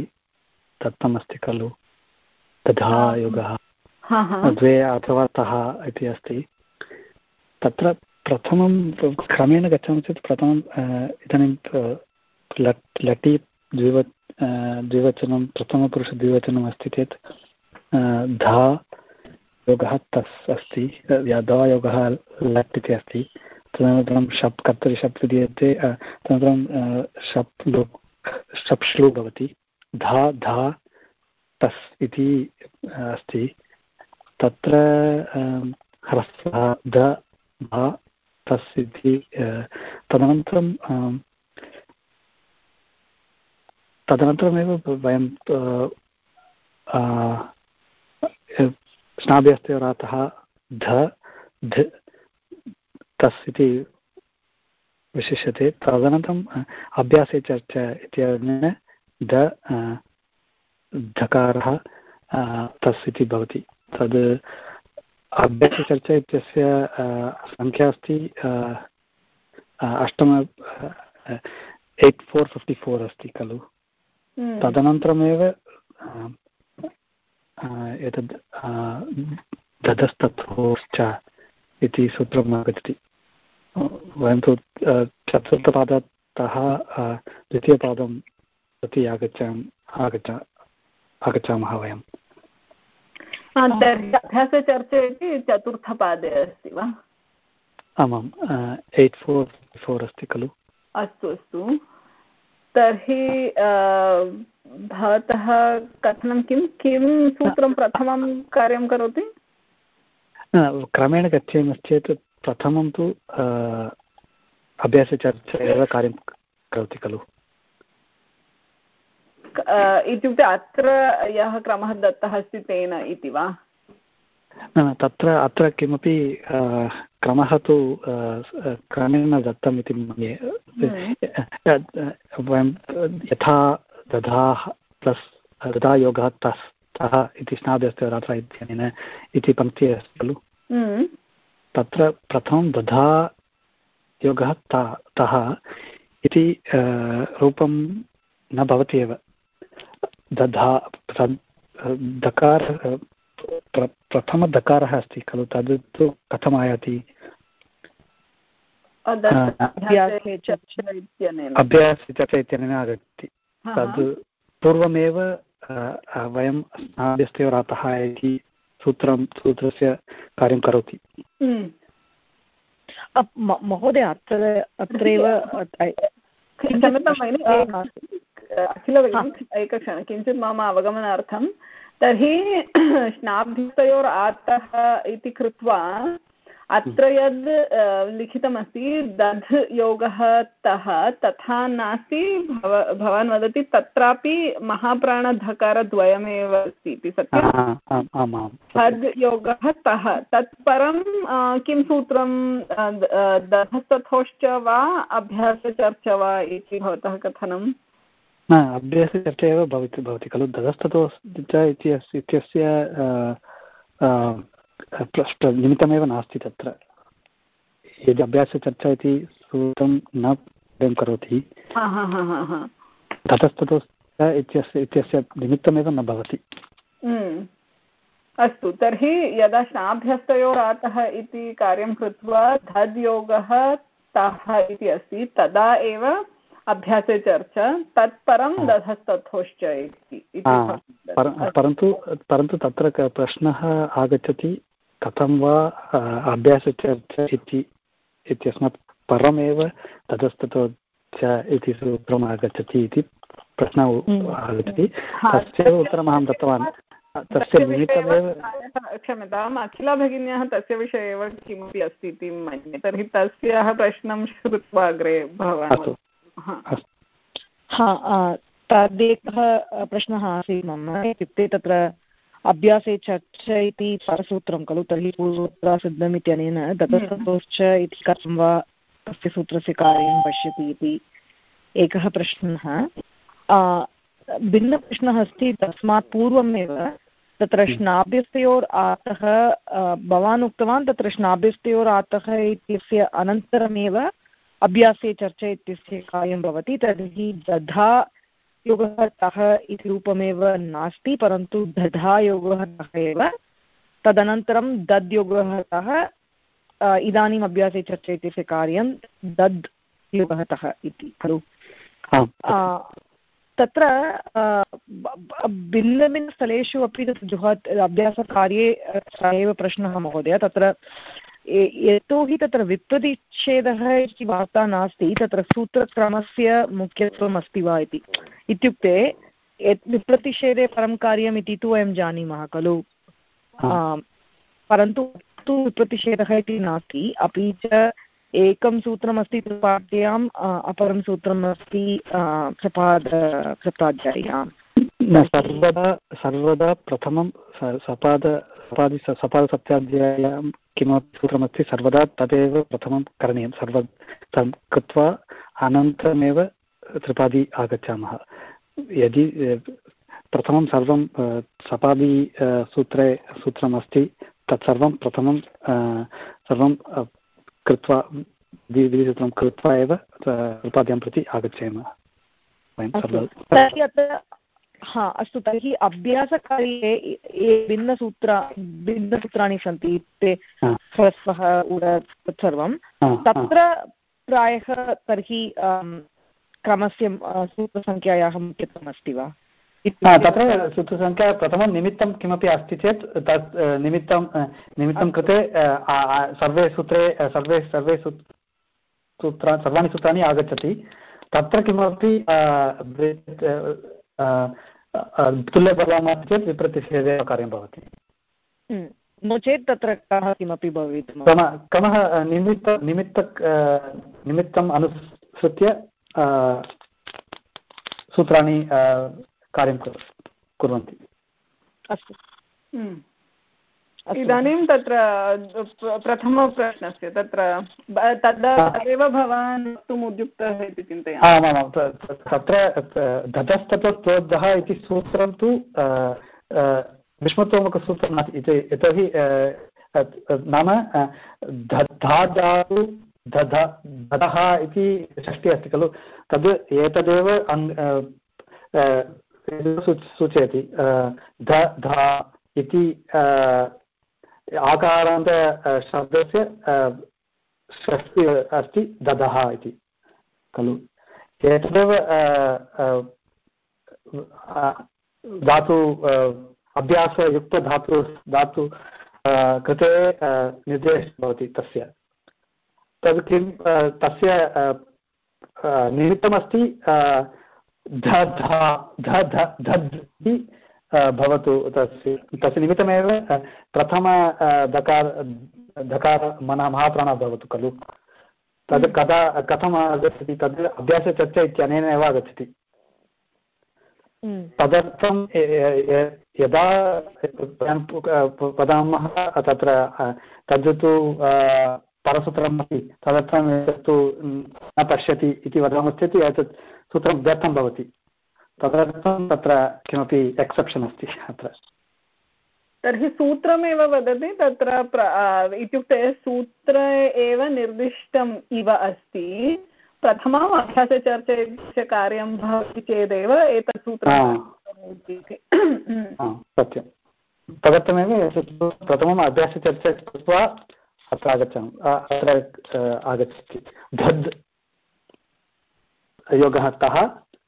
दत्तमस्ति खलु। दधा योगः। द्वे अथवा तः इति अस्ति। तत्र प्रथमं क्रमेण गच्छामः चेत् प्रथमं इदानीं लट् लटि द्विव द्विवचनं प्रथमपुरुषद्विवचनम् अस्ति चेत् धा योगः तस् अस्ति। धा योगः लट् इति अस्ति। तदनन्तरं शप् कर्तरि शप् विधीयते तदनन्तरं शप् शप् श्लू भवति। धा धा, तस् इति अस्ति। तत्र ह्रस्वः, ध धा तस् इति तदनन्तरं तदनन्तरमेव वयं स्नाभ्यस्तयोरातः ध ध तस् इति विशिष्यते। तदनन्तरम् अभ्यासे चर्चा इत्यनेन द धकारः तस् इति भवति। तद् अभ्यासचर्चा इत्यस्य सङ्ख्या अस्ति अष्टम एय्ट् फोर् फिफ्टि फोर् अस्ति खलु। हम्म। तदनन्तरमेव एतद् दधस्तथोश्च इति सूत्रम् आगच्छति। वयं तु चतुर्थपादतः द्वितीयपादं प्रति आगच्छामः आगच्छ आगच्छामः वयं. अभ्यासचर्चा इति चतुर्थपादे अस्ति वा? आमाम् एय्ट् फोर् फोर् अस्ति खलु? अस्तु अस्तु। तर्हि भवतः कथनं किं किं सूत्रं प्रथमं कार्यं करोति? क्रमेण गच्छेमश्चेत् प्रथमं तु अभ्यासचर्चा एव कार्यं करोति खलु? इत्युक्ते अत्र यः क्रमः दत्तः अस्ति तेन इति वा? न तत्र अत्र किमपि क्रमः तु क्रमेण दत्तम् इति मन्ये। वयं यथा दधाः प्लस् दधा योगः तस् तः इति स्नाभ्यस्ति रात्र इत्यनेन इति पङ्क्तिः अस्ति खलु? तत्र प्रथमं दधा योगः तः इति रूपं न भवति एव। दधा दकार प्र प्रथमदकारः अस्ति खलु तद् तु कथम् आयाति? अभ्यास चर्चा इत्यनेन। आगच्छति। तद् पूर्वमेव वयं स्नाभ्यस्तयोरातः इति सूत्रं सूत्रस्य कार्यं करोति। महोदय अत्र अत्रैव क्षम्यतां भगिनि अखिल भगिनि एकक्षणं। किञ्चित् मम अवगमनार्थं तर्हि <clears throat> श्नाभ्यस्तयोर् आतः इति कृत्वा अत्र यद् लिखितमस्ति दध् योगः तः तथा नास्ति भव भवान् वदति तत्रापि महाप्राणधकारद्वयमेव अस्ति इति सत्यं? हद् योगः तः तत् परं किं सूत्रं दधस्तथोश्च वा अभ्यासचर्चा वा इति भवतः कथनं अभ्यासचर्चा एव भवति भवति खलु। दधस्ततो इत्यस्य निमित्तमेव नास्ति तत्र। यदि अभ्यासचर्चा इति सूत्रं न कार्यं करोति ततस्ततो इत्यस्य इत्यस्य निमित्तमेव न भवति। हम्म। अस्तु तर्हि यदा श्नाभ्यस्तयोरातः इति कार्यं कृत्वा धद्योगः तः इति अस्ति तदा एव अभ्यासे चर्चा तत्परं दधस्तथोश्च इति परन्तु परन्तु तत्र प्रश्नः आगच्छति। कथं वा अभ्यासचर्चा इति इत्यस्मात् परमेव ततस्ततो च इति सूत्रम् आगच्छति इति प्रश्नः हम्म। आगच्छति। तस्यैव उत्तरम् अहं दत्तवान्। तस्य निमित्तमेव क्षम्यताम् अखिला भगिन्याः तस्य विषये एव किमपि अस्ति इति मन्ये। तर्हि तस्याः प्रश्नं श्रुत्वा अग्रे भवान् अस्तु। हा। तदेकः प्रश्नः आसीत् मम इत्युक्ते तत्र अभ्यासे चर्च इति परसूत्रं खलु? तर्हि पूर्वोत्तरा सिद्धम् इत्यनेन ततस्ततोश्च इति कथं वा तस्य सूत्रस्य कार्यं पश्यति इति एकः प्रश्नः। भिन्नप्रश्नः अस्ति तस्मात् पूर्वमेव तत्र श्नाभ्यस्तयोर् आतः भवान् उक्तवान् तत्र श्नाभ्यस्तयोर् आतः इत्यस्य अनन्तरमेव अभ्यासे चर्चा इत्यस्य कार्यं भवति तर्हि दधा योगः तः इति रूपमेव नास्ति परन्तु दधा योगः तः एव। तदनन्तरं दद् योगः तः इदानीम् अभ्यासे चर्चा इत्यस्य कार्यं दद् योगः तः इति खलु? तत्र भिन्नभिन्नस्थलेषु अपि तत् जुहत् अभ्यासकार्ये स एव प्रश्नः महोदय। तत्र यतोहि तत्र विप्रतिषेधः इति वार्ता नास्ति तत्र सूत्रक्रमस्य मुख्यत्वम् अस्ति वा इति। इत्युक्ते विप्रतिषेधे परं कार्यम् इति तु वयं जानीमः खलु? परन्तु तु विप्रतिषेधः इति नास्ति अपि च एकं सूत्रमस्ति त्रिपाद्याम् अपरं सूत्रम् अस्ति सपाद सपाध्याय्यां सर्वदा सर्वदा प्रथमं सपाद सपादि सपादसप्ताध्याय्यां किमपि सूत्रमस्ति सर्वदा तदेव प्रथमं करणीयं। सर्व कृत्वा अनन्तरमेव त्रिपादी आगच्छामः। यदि प्रथमं सर्वं सपादी सूत्रे सूत्रमस्ति तत्सर्वं प्रथमं सर्वं कृत्वा द्विसूत्रं कृत्वा एव त्रिपाद्यां प्रति आगच्छेम। हा अस्तु तर्हि अभ्यासकार्ये ये भिन्नसूत्र भिन्नसूत्राणि सन्ति ते ह्रस्वः उड तत्सर्वं। तत्र प्रायः तर्हि क्रमस्य सूत्रसङ्ख्यायाः मुख्यत्वम् अस्ति वा? तत्र सूत्रसङ्ख्या प्रथमं निमित्तं किमपि अस्ति चेत् तत् निमित्तं निमित्तं कृते सर्वे सूत्रे सर्वे सर्वे सूत्र सर्वाणि सूत्राणि आगच्छति। तत्र किमपि तुल्यबलामः चेत् विप्रतिषेधे कार्यं भवति। नो चेत् तत्र कः किमपि भवेत् क्रमः निमित्त निमित्त निमित्तम् अनुसृत्य सूत्राणि कार्यं कुर्वन्ति। अस्तु। इदानीं तत्र प्रथमप्रश्नस्य तत्र तदा तदेव भवान् वक्तुम् उद्युक्तः इति चिन्तयामि। आमामां तत्र धतस्ततोद्धः इति सूत्रं तु विष्मतोमुखसूत्रं नास्ति। इति यतोहि नाम धातु दध दधः इति षष्टिः अस्ति खलु? तद् एतदेव सूचयति। ध, धा इति आकारान्त शब्दस्य षष्टि अस्ति दधः इति खलु। एतदेव धातु अभ्यासयुक्तधातु धातु कृते निर्देशः भवति तस्य। तद् किं तस्य निमित्तमस्ति ध भवतु तस्य तस्य निमित्तमेव प्रथम दकार धकार मनः महाप्राणः भवतु खलु। तद् कदा कथम् आगच्छति तद् अभ्यासचर्चा इत्यनेन एव आगच्छति। तदर्थं यदा वयं वदामः तत्र तद् तु परसूत्रम् अस्ति तदर्थम् एतत्तु न पश्यति इति वदामश्चेत् एतत् सूत्रं व्यर्थं भवति। तदर्थं तत्र किमपि एक्सेप्शन् अस्ति अत्र। तर्हि सूत्रमेव वदति तत्र इत्युक्ते सूत्र एव निर्दिष्टम् इव अस्ति। प्रथमम् अभ्यासचर्चस्य कार्यं भवति चेदेव एतत् सूत्रं सत्यं तदर्थमेव प्रथमम् अभ्यासचर्चा कृत्वा अत्र आगच्छामि। अत्र आगच्छति। धद् योगः तः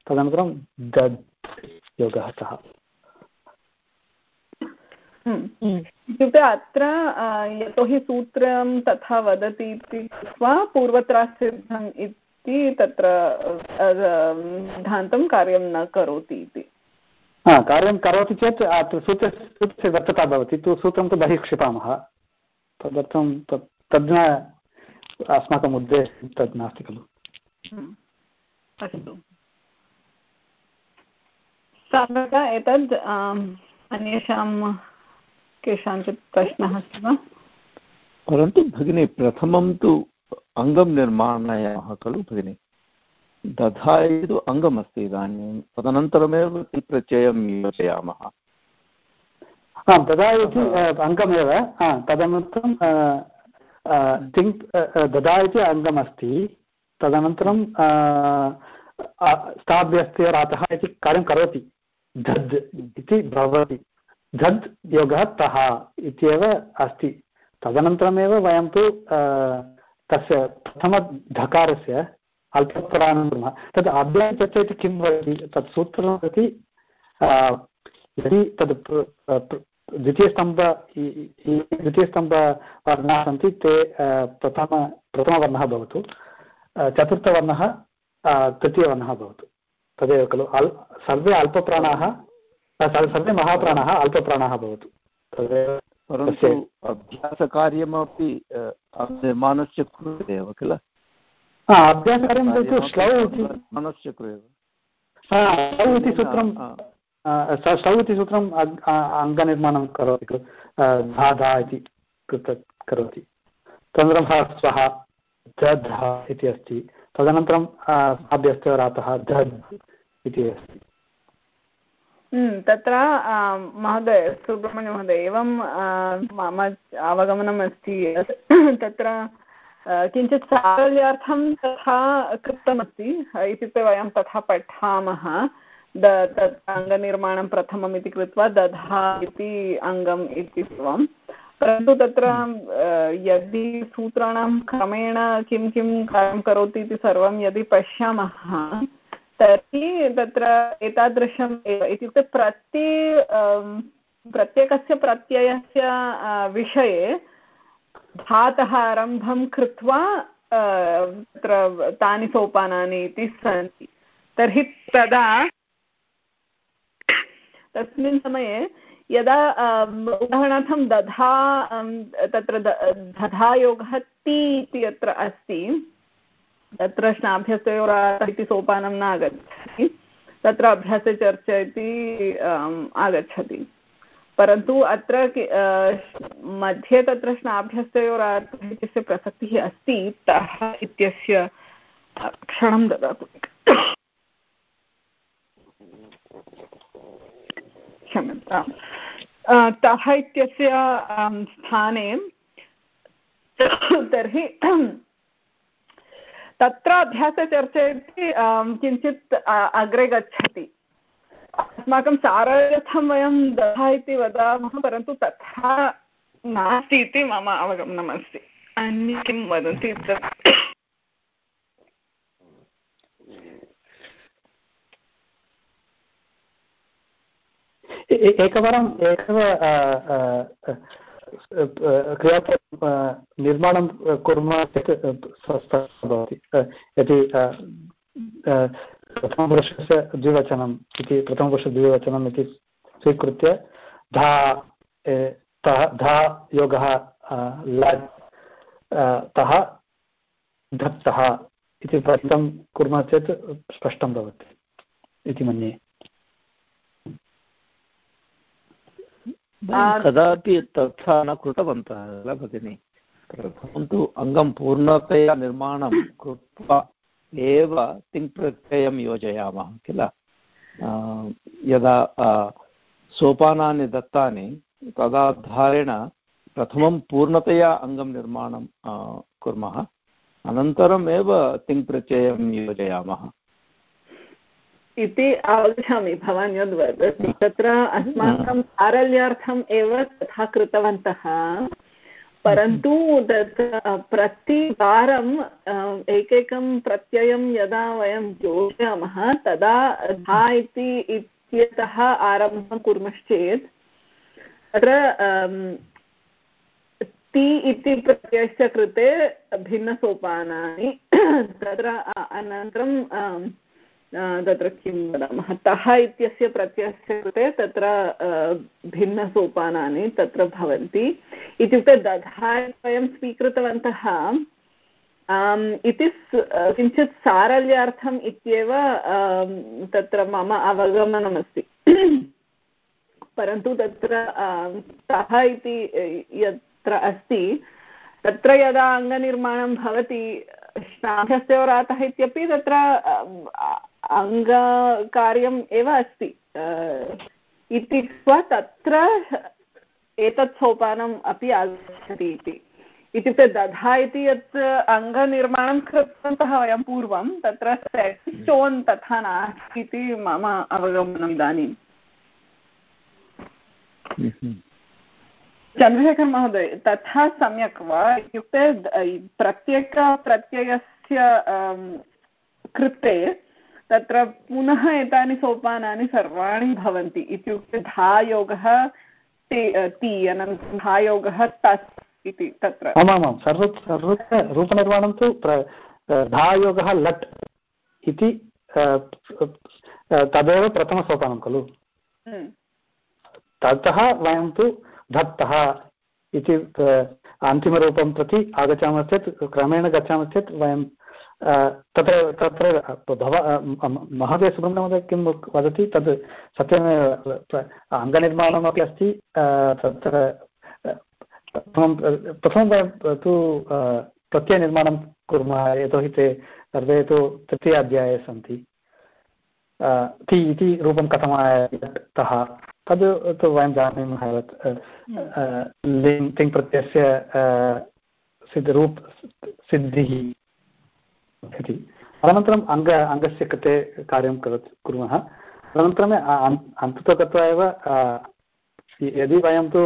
तदनन्तरं दद् योगः सः हम्म। हम्म। इत्युक्ते अत्र यतोहि सूत्रं तथा वदति इति कृत्वा पूर्वत्रासिद्धम् इति तत्र सिद्धान्तं कार्यं न करोति इति। हा कार्यं करोति चेत् सूत्र सूत्रस्य व्यर्थता भवति। तु सूत्रं तु बहिः क्षिपामः। तदर्थं तत् तद् न अस्माकम् उद्देशः तद् नास्ति खलु। अस्तु। सम्यक् एतद् अन्येषां केषाञ्चित् प्रश्नः अस्ति वा? परन्तु भगिनी प्रथमं तु अङ्गं निर्माणयामः खलु भगिनि। दधा तु अङ्गमस्ति इदानीं। तदनन्तरमेव प्रत्ययं योजयामः। आं ददा इति अङ्गमेव तदनन्तरं तिङ् ददा इति अङ्गमस्ति तदनन्तरं स्थाभ्यस्ते इति कार्यं करोति। धद् इति भवति। धद् योगः तः इत्येव अस्ति। तदनन्तरमेव वयं तु तस्य प्रथमधकारस्य अल्पप्राणं कुर्मः। तद् अभ्यासचर्चा इति किं भवति? तत् सूत्रं प्रति यदि तद् द्वितीयस्तम्भ द्वितीयस्तम्भवर्णाः सन्ति ते प्रथम प्रथमवर्णः भवतु। चतुर्थवर्णः तृतीयवर्णः भवतु। तदेव खलु अल् सर्वे अल्पप्राणाः सर्वे महाप्राणाः अल्पप्राणाः भवतु। तदेव परन्तु अभ्यासकार्यमपि निर्माणस्य कृते एव किल? अभ्यासकार्यं तु श्लौ इति मनस्य कृते श्लौ इति सूत्रं श्लौ इति सूत्रम् अङ्गनिर्माणं करोति खलु धा धा इति कृत, करोति। तदनन्तरं स्वः ध इति अस्ति। तदनन्तरम् अभ्यस्तरातः धद् इति अस्ति। तत्र महोदय, सुब्रह्मण्यमहोदय, एवं मम अवगमनम् अस्ति <clears throat> तत्र किञ्चित् सारल्यार्थं तथा कृतमस्ति। इत्युक्ते वयं तथा पठामः। तत् अङ्गनिर्माणं प्रथमम् इति कृत्वा दधा इति अङ्गम् इति सर्वं। परन्तु तत्र यदि सूत्राणां क्रमेण किं किं कार्यं करोति इति सर्वं यदि पश्यामः, तर्हि तत्र एतादृशम् एव इत्युक्ते प्रति प्रत्येकस्य प्रत्ययस्य विषये धातः आरम्भं कृत्वा तत्र तानि सोपानानि इति सन्ति। तर्हि तदा तस्मिन् समये यदा उदाहरणार्थं दधा तत्र दधायोगः ति इति अत्र अस्ति, तत्र स्नाभ्यस्तयोरा इति सोपानं न आगच्छति तत्र अभ्यासचर्चा इति आगच्छति। परन्तु अत्र मध्ये तत्र स्नाभ्यस्तयोरार्थः इत्यस्य प्रसक्तिः अस्ति, तः इत्यस्य क्षणं ददातु। क्षम्यताम्। तः इत्यस्य स्थाने तर्हि तत्र अभ्यासचर्चा इति किञ्चित् अग्रे गच्छति। अस्माकं सारथं वयं दः इति वदामः परन्तु तथा नास्ति इति मम अवगमनमस्ति अन्ये किं वदन्ति एकवारम् एकव क्रियापदं निर्माणं कुर्मः चेत् भवति। यदि प्रथमपुरुषस्य द्विवचनम् इति प्रथमपुरुषद्विवचनम् इति स्वीकृत्य धा धा योगः तः, धत्तः इति प्रश्नं कुर्मः चेत् स्पष्टं भवति इति मन्ये। कदापि तथा न कृतवन्तः किल भगिनि प्रथमं तु अङ्गं पूर्णतया निर्माणं कृत्वा एव तिङ्प्रत्ययं योजयामः किल यदा सोपानानि दत्तानि तदाधारेण प्रथमं पूर्णतया अङ्गं निर्माणं कुर्मः अनन्तरमेव तिङ्प्रत्ययं योजयामः इति अवगच्छामि भवान् यद् वदति तत्र अस्माकं सारल्यार्थम् एव तथा कृतवन्तः। परन्तु तत् प्रतिवारम् एकैकं प्रत्ययं यदा वयं योजयामः, तदा धा इति इत्यतः आरम्भं कुर्मश्चेत्, तत्र ति इति प्रत्ययस्य कृते भिन्नसोपानानि, तत्र अनन्तरं तत्र किं वदामः? तः इत्यस्य प्रत्ययस्य कृते तत्र भिन्नसोपानानि तत्र भवन्ति। इत्युक्ते दधा वयं स्वीकृतवन्तः इति किञ्चित् सारल्यार्थम् इत्येव तत्र मम अवगमनमस्ति। परन्तु तत्र तः इति यत्र अस्ति, तत्र यदा अङ्गनिर्माणं भवति श्राद्धस्योरातः इत्यपि तत्र अङ्गकार्यम् एव अस्ति। इति उक्त्वा तत्र एतत् सोपानम् अपि आगच्छति इति। इत्युक्ते दधा इति यत् अङ्गनिर्माणं कृतवन्तः वयं पूर्वं तत्र स्टोन् तथा नास्ति इति मम अवगमनम् इदानीम् चन्द्रशेखर महोदय तथा सम्यक् वा? इत्युक्ते प्रत्येकप्रत्ययस्य कृते तत्र पुनः एतानि सोपानानि सर्वाणि भवन्ति इत्युक्ते धायोगः ति अनन्तरं धायोगः तस् इति तत्र आमामां सर्व सर्वत्र रूपनिर्माणं तु धायोगः लट् इति तदेव प्रथमसोपानं खलु हम्म। ततः वयं तु धत्तः इति अन्तिमरूपं प्रति आगच्छामश्चेत् क्रमेण गच्छामश्चेत् वयं तत्र तत्र भव महोदय सुब्रह्मण्यमहोदय किं वदति? तद् सत्यमेव अङ्गनिर्माणमपि अस्ति तत्र प्रथमं प्रथमं वयं तु प्रत्ययनिर्माणं कुर्मः, यतोहि ते सर्वे तु तृतीयाध्याये सन्ति। ति इति रूपं कथम् आयातः तद् तु वयं जानीमः लिङ् तिङ् प्रत्ययस्य सिद्धिः। इति। अनन्तरम् अङ्ग अङ्गस्य कृते कार्यं कुर्मः। अनन्तरम् अन्ततो गत्वा एव यदि वयं तु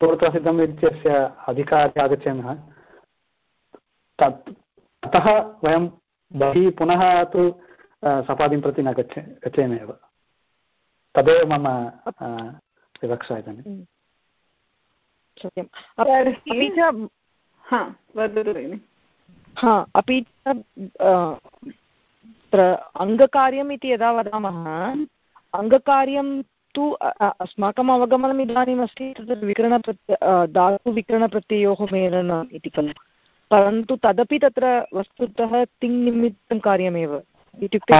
पूर्वसिद्धम् इत्यस्य अधिकारे आगच्छामः तत् ततः वयं बहिः पुनः तु सपादिं प्रति न गच्छ गच्छेमेव। तदेव मम विवक्षा इदानीं। सत्यम्। अपि वदतु भगिनि। हा अपि च तत्र अङ्गकार्यम् इति यदा वदामः अङ्गकार्यं तु अस्माकम् अवगमनम् इदानीमस्ति तत्र विकरणप्रत्य धातुविकरणप्रत्ययोः मेलनम् इति खलु। परन्तु तदपि तत्र वस्तुतः तिङ्निमित्तं कार्यमेव। इत्युक्ते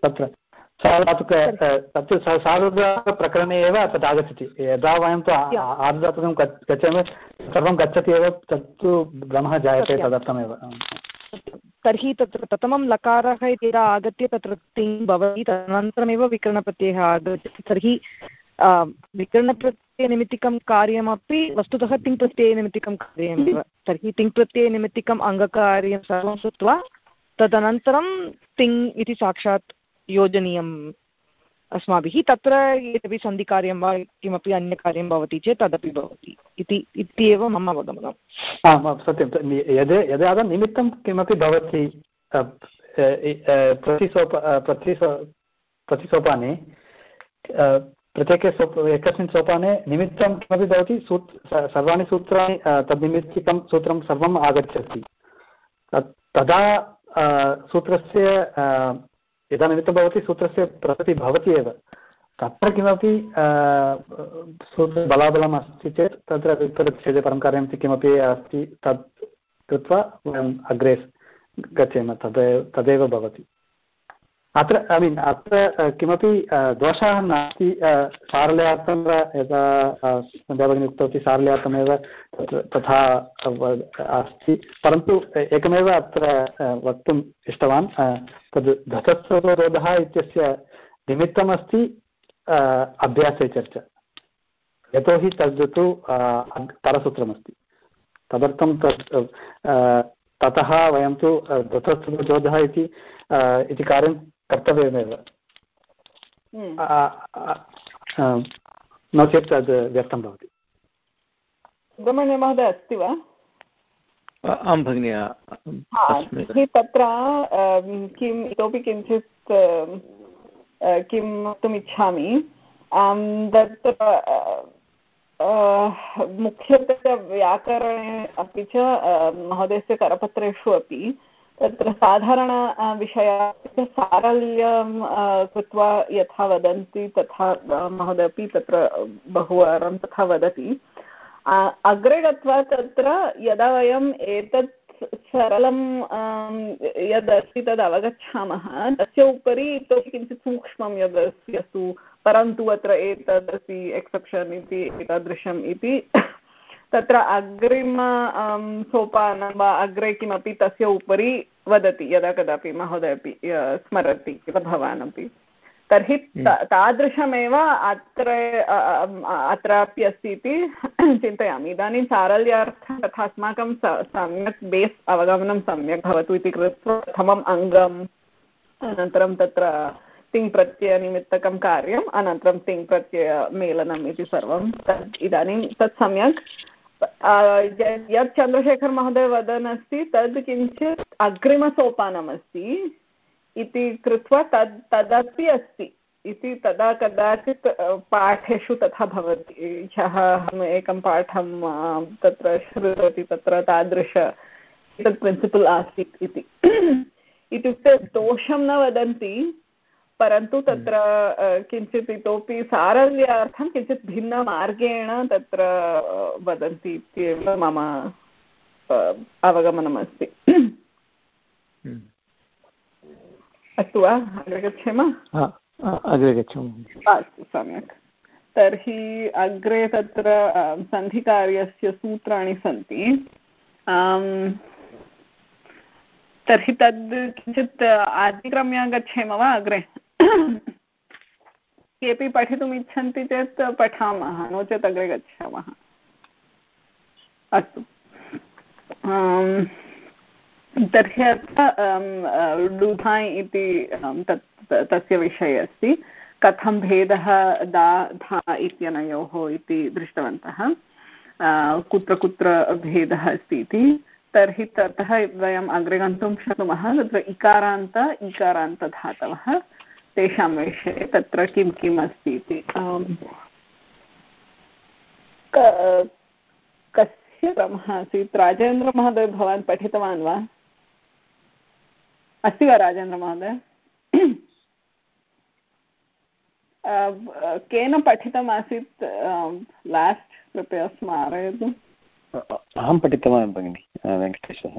तत्र तत् सार्वधातुकप्रकरणे एव तत् आगच्छति। यदा वयं तु आर्धातुकं गच्छामः सर्वं गच्छति एव तत्तु भ्रमः जायते तदर्थमेव। तर्हि तत्र प्रथमं लकारः यदा आगत्य तत्र तिङ् भवति तदनन्तरमेव विकरणप्रत्ययः आगच्छति। तर्हि विकरणप्रत्ययनिमित्तिकं कार्यमपि वस्तुतः तिङ्प्रत्ययनिमित्तिकं कार्यमेव। तर्हि तिङ्प्रत्ययनिमित्तिकम् अङ्गकार्यं सर्वं श्रुत्वा तदनन्तरं तिङ् इति साक्षात् योजनीयम् अस्माभिः, तत्र यदपि सन्धिकार्यं वा किमपि अन्यकार्यं भवति चेत् तदपि भवति इति इत्येव मम अवगमनम्। आम् आं सत्यं। यद्, यदा निमित्तं किमपि भवति प्रतिसोप प्रतिसो, प्रतिसोपाने प्रत्येके सोप, एकस्मिन् सोपाने निमित्तं किमपि भवति, सूत् सर्वाणि सूत्राणि तन्निमित्तिकं सूत्रं सर्वम् आगच्छति। तदा सूत्रस्य यदा निमित्तं भवति सूत्रस्य प्रसक्तिः भवति एव। तत्र किमपि बलाबलम् अस्ति चेत् तत्र विपरीतच्छेदे परं कार्यम् इति किमपि अस्ति तत् कृत्वा वयम् अग्रे गच्छेम तदेव तदेव भवति। अत्र ऐ मीन् अत्र किमपि दोषः नास्ति सारल्यार्थं यदा सन्ध्याभगिनी उक्तवती सारल्यार्थमेव तथा अस्ति, परन्तु एकमेव अत्र वक्तुम् इष्टवान् तद् धतस्वरोधः इत्यस्य निमित्तमस्ति अभ्यासे चर्चा। यतोहि तद् तु परसूत्रमस्ति। तदर्थं तत् ततः वयं तु धतस्वरोधः इति इति कार्यं कर्तव्यमेव। हम्म। नो चेत् तद् व्यर्थं भवति। सुब्रह्मण्यमहोदय अस्ति वा? आं भगिनि तत्र किम् इतोपि किञ्चित् किं वक्तुम् इच्छामि। तत्र मुख्यतया व्याकरणे अपि च महोदयस्य करपत्रेषु अपि तत्र साधारण विषयाः सारल्यं कृत्वा यथा वदन्ति तथा महोदय अपि तत्र बहुवारं तथा वदति। अग्रे गत्वा तत्र यदा वयम् एतत् सरलं यदस्ति तद् अवगच्छामः तस्य उपरि इतोपि किञ्चित् सूक्ष्मं यदस्ति अस्तु परन्तु अत्र एतदस्ति एक्सेप्शन् इति, एतादृशम् इति तत्र अग्रिम सोपानं वा अग्रे किमपि तस्य उपरि वदति यदा कदापि महोदय अपि स्मरति किल भवान् अपि तर्हि हम्म। तादृशमेव अत्र अत्रापि अस्ति इति <clears throat> चिन्तयामि इदानीं सारल्यार्थं तथा अस्माकं सम्यक् बेस् अवगमनं सम्यक् भवतु इति कृत्वा प्रथमम् अङ्गम् अनन्तरं तत्र तिङ्प्रत्ययनिमित्तकं कार्यम् अनन्तरं तिङ्प्रत्ययमेलनम् इति सर्वं तत् इदानीं तत् सम्यक् यत् चन्द्रशेखर महोदय वदन् अस्ति तद् किञ्चित् अग्रिमसोपानमस्ति इति कृत्वा तद् तदपि अस्ति। इति तदा कदाचित् पाठेषु तथा भवति। ह्यः अहम् एकं पाठं तत्र श्रुतवती, तत्र तादृश एतत् प्रिन्सिपल् आसीत् इति। इत्युक्ते दोषं न वदन्ति परन्तु तत्र किञ्चित् इतोपि सारल्यार्थं किञ्चित् भिन्नमार्गेण तत्र वदन्ति इत्येव मम अवगमनमस्ति। हम्म। अस्तु वा? अग्रे गच्छेम अग्रे गच्छामः। अस्तु सम्यक्। तर्हि अग्रे तत्र सन्धिकार्यस्य सूत्राणि सन्ति। तर्हि तद् किञ्चित् अतिक्रम्य गच्छेम वा अग्रे? केपि पठितुम् इच्छन्ति चेत् पठामः, नो चेत् अग्रे गच्छामः। अस्तु। तर्हि अत्र डुधाय् इति तत्, तस्य विषये अस्ति। कथं भेदः दा, धा इत्यनयोः इति दृष्टवन्तः। कुत्र कुत्र भेदः अस्ति इति। तर्हि ततः वयम् अग्रे गन्तुं शक्नुमः। तत्र इकारान्त, इकारान्तधातवः। तेषां विषये तत्र किं किम् अस्ति इति? कस्य क्रमः आसीत्? राजेन्द्रमहोदय भवान् पठितवान् वा? अस्ति वा राजेन्द्रमहोदय? केन पठितमासीत् लास्ट् कृपया स्मारयतु। अहं पठितवान् भगिनि वेङ्कटेशः।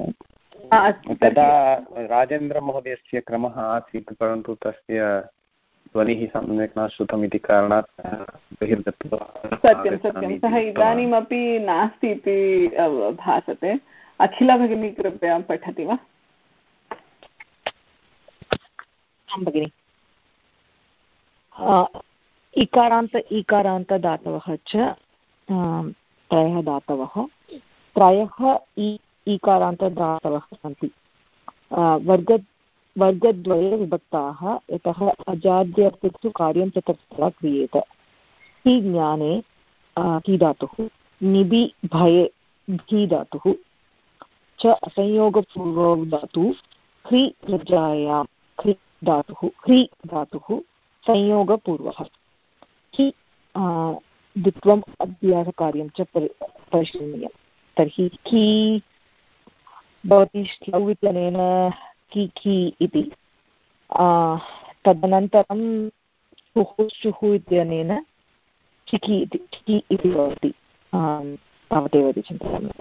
तदा राजेन्द्रमहोदयस्य क्रमः आसीत् परन्तु तस्य ध्वनिः सम्यक् न श्रुतम् इति कारणात् बहिर्गत्वा सत्यं सत्यं। सः इदानीमपि नास्ति इति भासते। अखिला भगिनी कृपया पठति वा? आं भगिनि। इकारान्त इकारान्तदातवः च त्रयः दातवः। त्रयः इ ईकारान्तदातवः सन्ति। वर्ग, वर्गद्वये विभक्ताः यतः अजाद्यर्थत्सु कार्यं च तत्र क्रियेत। हि ज्ञाने की धातुः, निबि, भये भी धातुः, च असंयोगपूर्वौ धातु, ह्रि प्रजायां ह्रि धातुः ह्रि धातुः संयोगपूर्वः। हि द्वित्वम् अभ्यासकार्यं च परिशीलनीयं। तर्हि की भवति श्लौ इत्यनेन कि कि इति तदनन्तरं शुः शुः इत्यनेन चिकि इति चिकि इति भवति। तावदेव इति चिन्तयामि।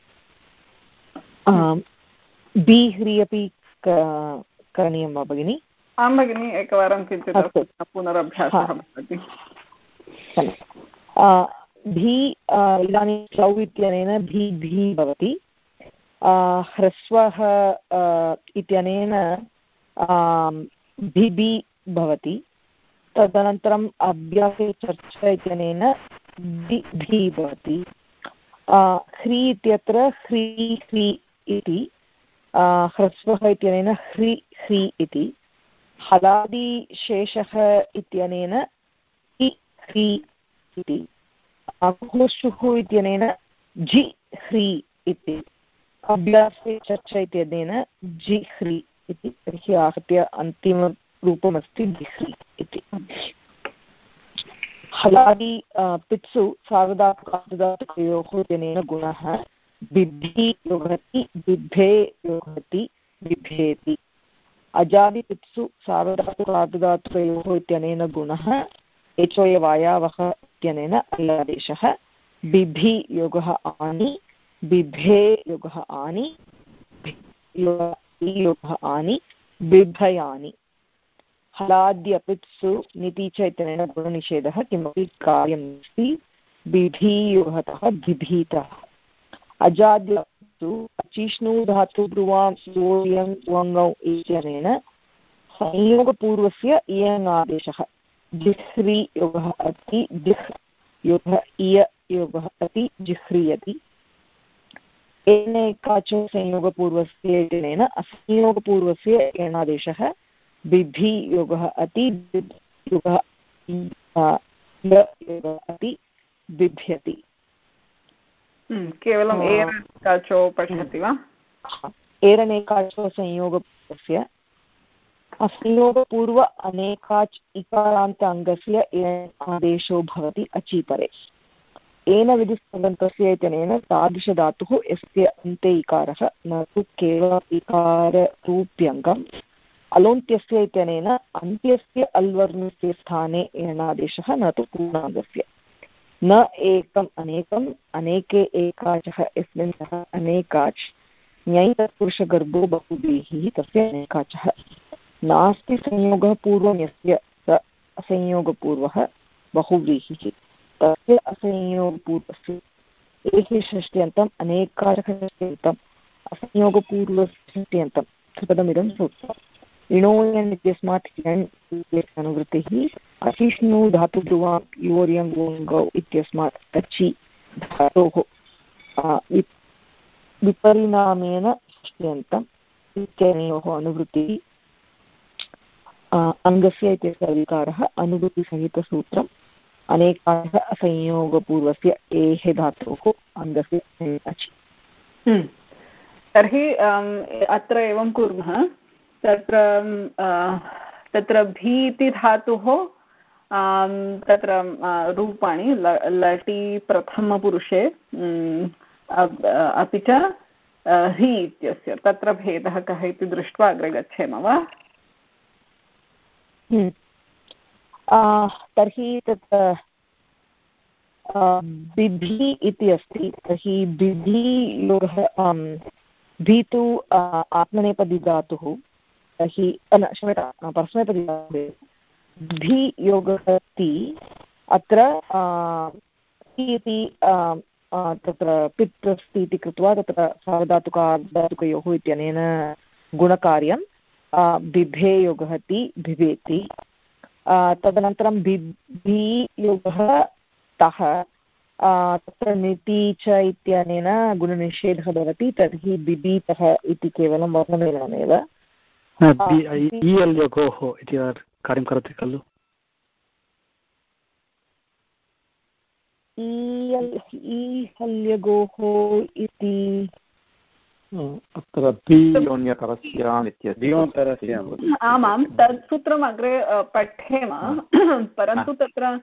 बि ह्रि अपि करणीयं वा भगिनि? आं भगिनि एकवारं किञ्चित् पुनरभ्यासः भवति। भी इदानीं क्लौ इत्यनेन भी भी भवति। ह्रस्वः इत्यनेन भिबि भवति। तदनन्तरम् अभ्यासे चर्चा इत्यनेन धि भवति। ह्री इत्यत्र ह्री ह्री इति ह्रस्वः इत्यनेन ह्रि ह्रि इति। हलादिशेषः इत्यनेन हि, ह्रि इति। कुहुशुः इत्यनेन जि ह्रि इति। अभ्यासे चर्चा इत्यनेन जिह्रि इति, तर्हि आहत्य अन्तिमरूपमस्ति जिह्रि इति। हलादि पित्सु सार्वधातुकार्धधातुकयोः इत्यनेन गुणः बिद्धि योगति बिभे योगति बिभेति। अजादिपित्सु सार्वधातुकार्धधातुकयोः इत्यनेन गुणः एचोयवायावः इत्यनेन अयादेशः बिभि योगः आनि बिभे युगः आनि योगः आनि, बिभयानि। हलाद्यपित्सु निति च इत्यनेन गुणनिषेधः किमपि कार्यं नास्ति बिभीयुगतः बिभीतः। अजाद्यपित्सु अचिष्णु धातु ब्रुवां योयं वङौ इत्यनेन संयोगपूर्वस्य इयङादेशः। जिह्री योगः अस्ति जिह् योगः इय योगः अपि जिह्रियति। एनेकाचो संयोगपूर्वस्य इत्यनेन असंयोगपूर्वस्य एणादेशः बिभि योगः अति युगः अति बिभ्यति हम्म, केवलम् एरनेकाचो पठति वा? एरनेकाचो संयोगपूर्वस्य असंयोगपूर्व अनेकाच् इकारान्त अङ्गस्य आदेशो भवति अचीपरे। येन विधिस्तदन्तस्य इत्यनेन तादृशधातुः यस्य अन्ते इकारः न तु केवलम् इकाररूप्यङ्गम् अलोन्त्यस्य इत्यनेन अन्त्यस्य अल्वर्णस्य स्थाने एणादेशः न तु पूर्णाङ्गस्य। न एकम् अनेकम्, अनेके एकाचः यस्मिन् सः अनेकाच्। ञैतत्पुरुषगर्भो बहुव्रीहिः तस्य अनेकाचः। नास्ति संयोगः पूर्वं, यस्य स असंयोगपूर्वः बहुव्रीहिः। तस्य असंयोगपूर्वस्य एः षष्ट्यन्तम् अनेकार्षष्ट्यन्तम् असंयोगपूर्वषष्ट्यन्तं त्रिपदमिदं सूत्रम् इणोयन् इत्यस्मात् अनुवृत्तिः अशिष्णु धातुध्रुवां योर्यङ् इत्यस्मात् अचि धातोः। विपरिणामेन षष्ट्यन्तम् इत्यनयोः अनुवृत्तिः। अङ्गस्य इत्यस्य विकारः अनुवृत्तिसहितसूत्रम्। अनेकाः असंयोगपूर्वस्य एः धातोः अङ्गस्य अचि हम्म। तर्हि अत्र एवं कुर्मः तत्र तत्र भी इति धातुः तत्र रूपाणि लटि प्रथमपुरुषे अपि च हि इत्यस्य तत्र भेदः कः इति दृष्ट्वा अग्रे गच्छेम वा हम्म। तर्हि तत् बिभि इति अस्ति, तर्हि बिभि योगः भी तु आत्मनेपदी धातुः तर्हि न, क्षम्यता परस्मैपदी धातुः योगः ति अत्र इति तत्र पित् अस्ति इति कृत्वा, तत्र सार्वधातुकार्धातुकयोः इत्यनेन गुणकार्यं बिभे योगः ति बिभेति। तदनन्तरं बिभि योगः तः तत्र निति च इत्यनेन गुणनिषेधः भवति तर्हि बिबीतः इति केवलं वर्णमेलनमेव। इति कार्यं करोति खलु? ईहल्यगोः इति अत्र आमां तत् सूत्रम् अग्रे पठेम। परन्तु तत्र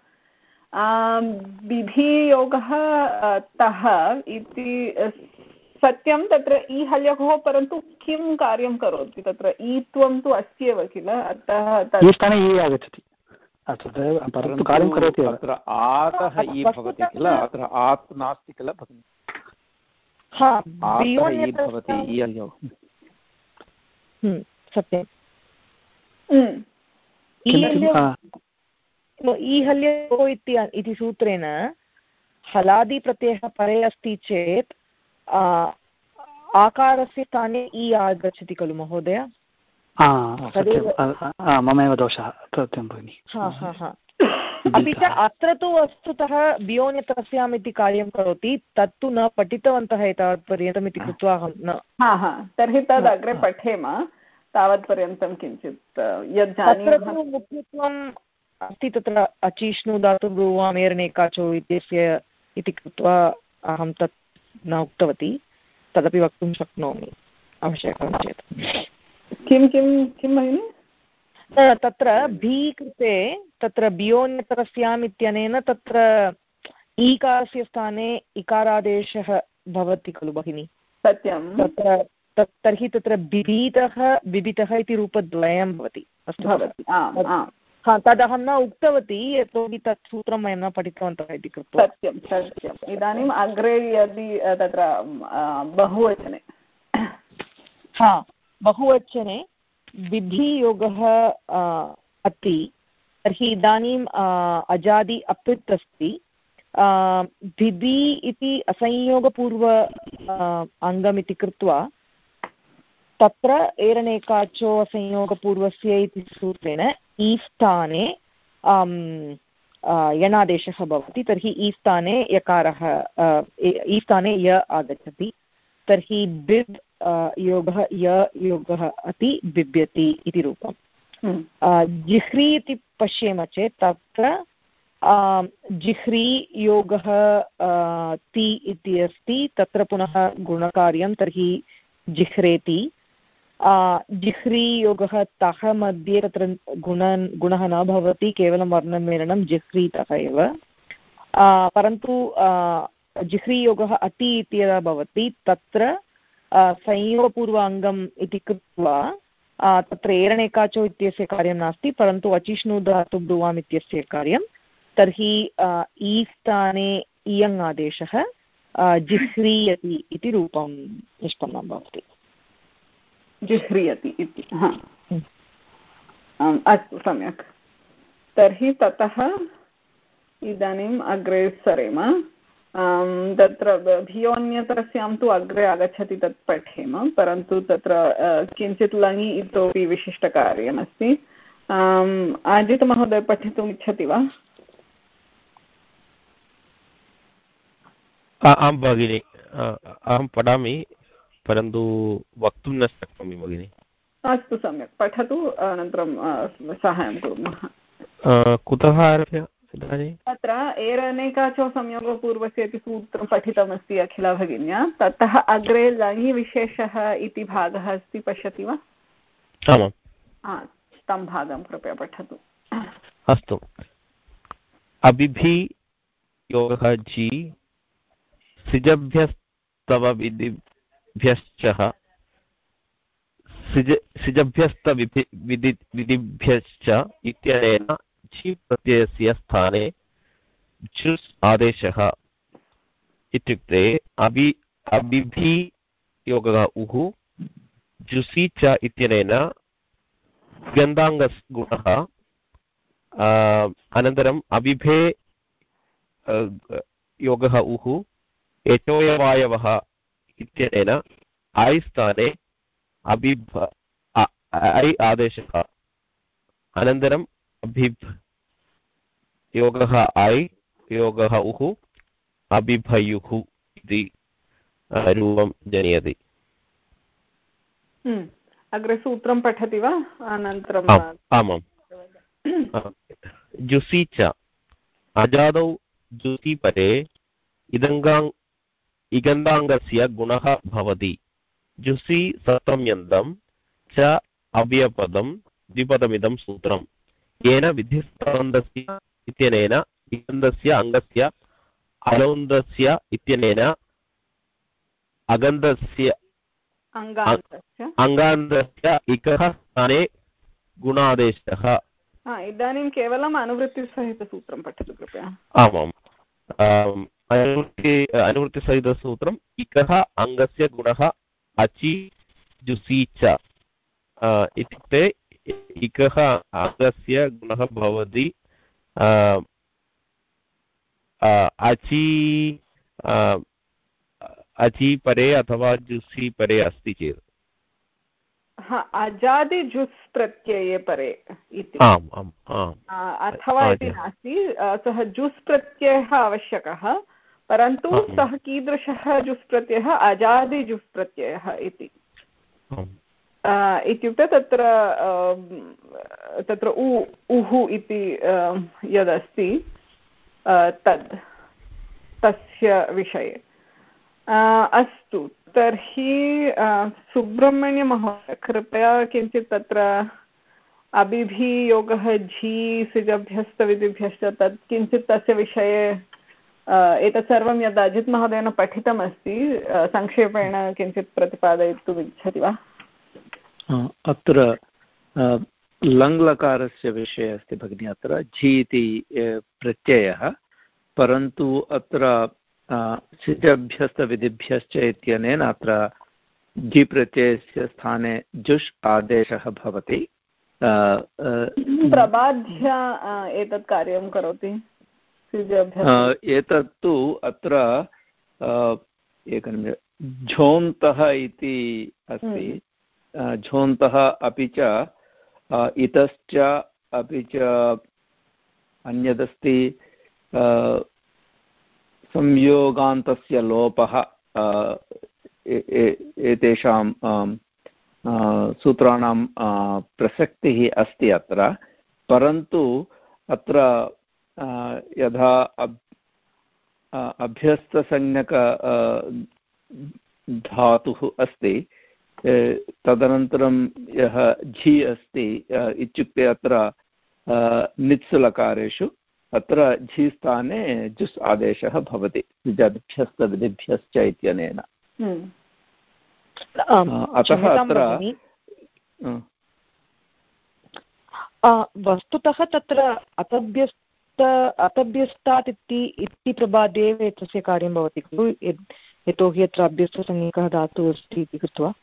विधियोगः तः इति सत्यं तत्र ईहल्यगोः परन्तु किं कार्यं करोति? तत्र ईत्वं तु अस्ति एव किल? अतः स्थाने आगच्छति। परन्तु कार्यं करोति अत्र आतः इ भवति किल? अत्र आत् नास्ति किल? भगिनि? सत्यम्। ईहल्यो इति सूत्रेण हलादिप्रत्ययः परे अस्ति चेत् आकारस्य स्थाने इ आगच्छति खलु महोदय? ममेव दोषः सत्यं भगिनि। अपि च अत्र तु वस्तुतः बियोन्यतस्याम् इति कार्यं करोति तत्तु न पठितवन्तः एतावत्पर्यन्तम् इति कृत्वा अहं न। हा हा तर्हि तद् अग्रे पठेम तावत्पर्यन्तं किञ्चित् जानीमः। मुख्यत्वम् अस्ति तत्र अचिष्णु दातु ब्रूवामेरनेकाचो इत्यस्य इति कृत्वा अहं तत् न उक्तवती तदपि वक्तुं शक्नोमि आवश्यकं चेत्। किं किं किं भगिनि? तत्र भी कृते तत्र बियोन्यतरस्याम् इत्यनेन तत्र ईकारस्य स्थाने इकारादेशः भवति खलु भगिनि। सत्यं तत्र तर्हि तत्र बिबीतः बिबितः इति रूपद्वयं भवति। अस्तु। तदहं न उक्तवती यतोहि तत् सूत्रं वयं न पठितवन्तः इति कृत्वा। सत्यं सत्यम्। इदानीम् अग्रे यदि तत्र बहुवचने। हा बहुवचने विधियोगः अस्ति। तर्हि इदानीम् अजादि अपित् अस्ति। भिबि इति असंयोगपूर्व अङ्गमिति कृत्वा, तत्र एरनेकाचो असंयोगपूर्वस्य इति सूत्रेण ई स्थाने यणादेशः भवति। तर्हि ई स्थाने यकारः ई स्थाने य आगच्छति। तर्हि बिब् योगः य योगः अपि बिभ्यति इति रूपम्। हम्म। जिह्री इति पश्येम चेत् तत्र जिह्री योगः ति इति अस्ति तत्र पुनः गुणकार्यं तर्हि जिह्रेति। जिह्री योगः तः मध्ये तत्र गुण गुणः न भवति केवलं वर्णमेलनं जिह्रीतः एव। परन्तु जिह्रीयोगः अति इति यदा भवति तत्र संयोगपूर्व अङ्गम् इति कृत्वा तत्र एरणेकाचो इत्यस्य कार्यं नास्ति परन्तु अचिष्णु धातु ब्रुवाम् इत्यस्य कार्यं तर्हि ई स्थाने इयङ् आदेशः जिह्रीयति इति रूपं निष्पन्नं भवति जिह्रियति इति अस्तु सम्यक् तर्हि ततः इदानीम् अग्रे सरेम तत्र भियोन्यतरस्यां तु अग्रे आगच्छति तत् पठेम परन्तु तत्र किञ्चित् लङि इतोपि विशिष्टकार्यमस्ति। अजितमहोदय पठितुम् इच्छति वा? आं भगिनि अहं पठामि परन्तु वक्तुं न शक्नोमि भगिनि। अस्तु सम्यक्। पठतु अनन्तरं साहाय्यं कुर्मः। कुतः आरभ्य? तत्र एरनेकाचो संयोगपूर्वस्य इति सूत्रं पठितमस्ति अखिला भगिन्या। ततः अग्रे लङि विशेषः इति भागः अस्ति पश्यति वा? आमां तं भागं कृपया पठतु। अस्तु। अभिभि योगः जि सिजभ्यस्तव विधिभ्यश्च सिज सिजभ्यस्तविधि विधिभ्यश्च इत्यनेन झि प्रत्ययस्य स्थाने झुस् आदेशः इत्युक्ते अभि अबिभि योगः उः जुसि च इत्यनेन गन्धाङ्गगुणः अनन्तरम् अभिभे योगः उः एचोयवायवः इत्यनेन ऐ स्थाने अभिभ ऐ आदेशः। अनन्तरम् अभिभ् योगः ऐ योगः उः अभिभयुः इति रूपं जनयति। हम्म। अग्रे सूत्रं पठति वा? अनन्तरम् आमाम्। <clears throat> जुसि च अजादौ जुसि परे इदङ्गाङ् इगन्धाङ्गस्य गुणः भवति। जुसि सप्तम्यन्तं च अव्यपदं द्विपदमिदं सूत्रं येन विधिस्तन्दस्य इत्यनेन इगन्धस्य अङ्गस्य अलोन्दस्य इत्यनेन अगन्धस्य अङ्गान्तस्य। इकः स्थाने गुणादेशः। इदानीं केवलम् अनुवृत्तिसहितसूत्रं पठतु कृपया। आमाम्। अनुवृत्ति अनुवृत्तिसहितसूत्रम् इकः अङ्गस्य गुणः अचि जुसि च। इत्युक्ते इकः अङ्गस्य गुणः भवति। अचि अचि परे अथवा जुसि परे अस्ति चेत्। अजादि जुस् प्रत्यये परे इति। आम् आम् अथवा इति नास्ति सः जुस् प्रत्ययः आवश्यकः परन्तु सः कीदृशः जुस् प्रत्ययः? अजादि जुस् प्रत्ययः इति। इत्युक्ते तत्र तत्र उ उः इति यदस्ति तद् तस्य विषये अस्तु तर्हि सुब्रह्मण्यमहोदय कृपया किञ्चित् तत्र अभिभियोगः झी सिजभ्यस्तविधिभ्यश्च तत् किञ्चित् तस्य विषये एतत् सर्वं यद् अजित् महोदयेन पठितमस्ति संक्षेपेण किञ्चित् प्रतिपादयितुम् इच्छति वा अत्र लङ्लकारस्य विषये अस्ति भगिनि अत्र झि इति प्रत्ययः परन्तु अत्र सिजभ्यस्तविधिभ्यश्च इत्यनेन अत्र झि प्रत्ययस्य स्थाने जुष् आदेशः भवति प्रबाध्य एतत् कार्यं करोति? एतत्तु अत्र एकनिमिष झोन्तः इति अस्ति। झोन्तः अपि च इतश्च अपि च अन्यदस्ति संयोगान्तस्य लोपः एतेषां सूत्राणां प्रसक्तिः अस्ति अत्र, परन्तु अत्र यथा अभ्यस्तसंज्ञक धातुः अस्ति तदनन्तरं यः झि अस्ति इत्युक्ते अत्र नित्सुलकारेषु अत्र झि स्थाने जुस् आदेशः भवति द्विजभ्यस्तविधिभ्यश्च इत्यनेन। हम्म। अतः अत्र वस्तुतः तत्र अतभ्यस्त अतभ्यस्तात् इति इति प्रबादे एव एतस्य कार्यं भवति खलु यतोहि अत्र अभ्यस्तसंज्ञकः धातुः अस्ति इति कृत्वा।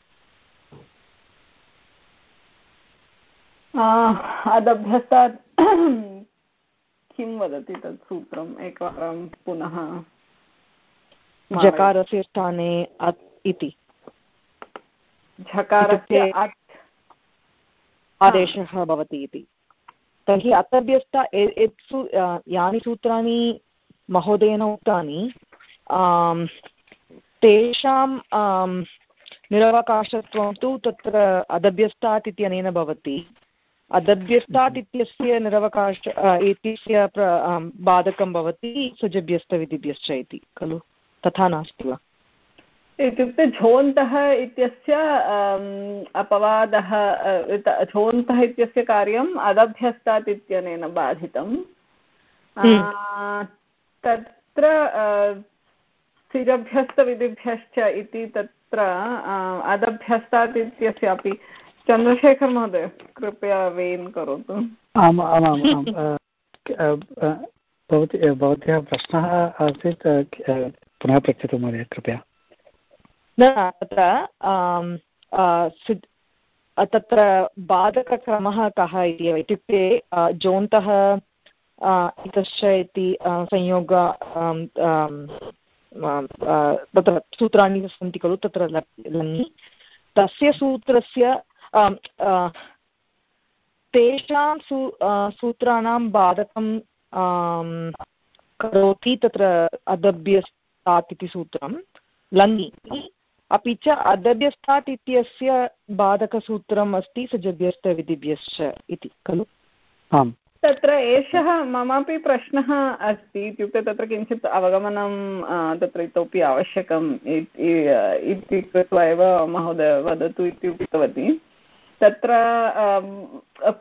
अदभ्यस्तात् <clears throat> किं वदति तत् सूत्रम्? एकवारं पुनः जकारस्य स्थाने अत् इति। झकारस्य आदेशः भवति इति। तर्हि अतभ्यस्थ यानि सूत्राणि महोदयेन उक्तानि तेषां निरवकाशत्वं तु तत्र अदभ्यस्तात् इत्यनेन भवति। अदभ्यस्तात् इत्यस्य निरवकाश इत्यस्य बाधकं भवति सुजभ्यस्तविधिभ्यश्च इति खलु? तथा नास्ति वा? इत्युक्ते झोन्तः इत्यस्य अपवादः झोन्तः इत्यस्य कार्यम् अदभ्यस्तात् इत्यनेन बाधितं हम्म। तत्र स्थिरभ्यस्तविधिभ्यश्च इति तत्र अदभ्यस्तात् इत्यस्यापि चन्द्रशेखर महोदय कृपया वेन् करोतु आम् आम् आम् भवती भवत्याः प्रश्नः आसीत् पुनः पृच्छतु महोदय कृपया. न तत्र तत्र बाधकक्रमः कः इति इत्युक्ते जोन्तः इतश्च इति संयोग तत्र सूत्राणि सन्ति खलु तत्र लङि तस्य सूत्रस्य तेषां सू सूत्राणां बाधकं करोति तत्र अदभ्यस्तात् इति सूत्रं। लङि अपि च अदभ्यस्तात् इत्यस्य बाधकसूत्रम् अस्ति सजभ्यस्तविधिभ्यश्च इति खलु? आम्। तत्र एषः ममापि प्रश्नः अस्ति इत्युक्ते तत्र किञ्चित् अवगमनं तत्र इतोपि आवश्यकम् इति कृत्वा एव महोदय वदतु इति उक्तवती। तत्र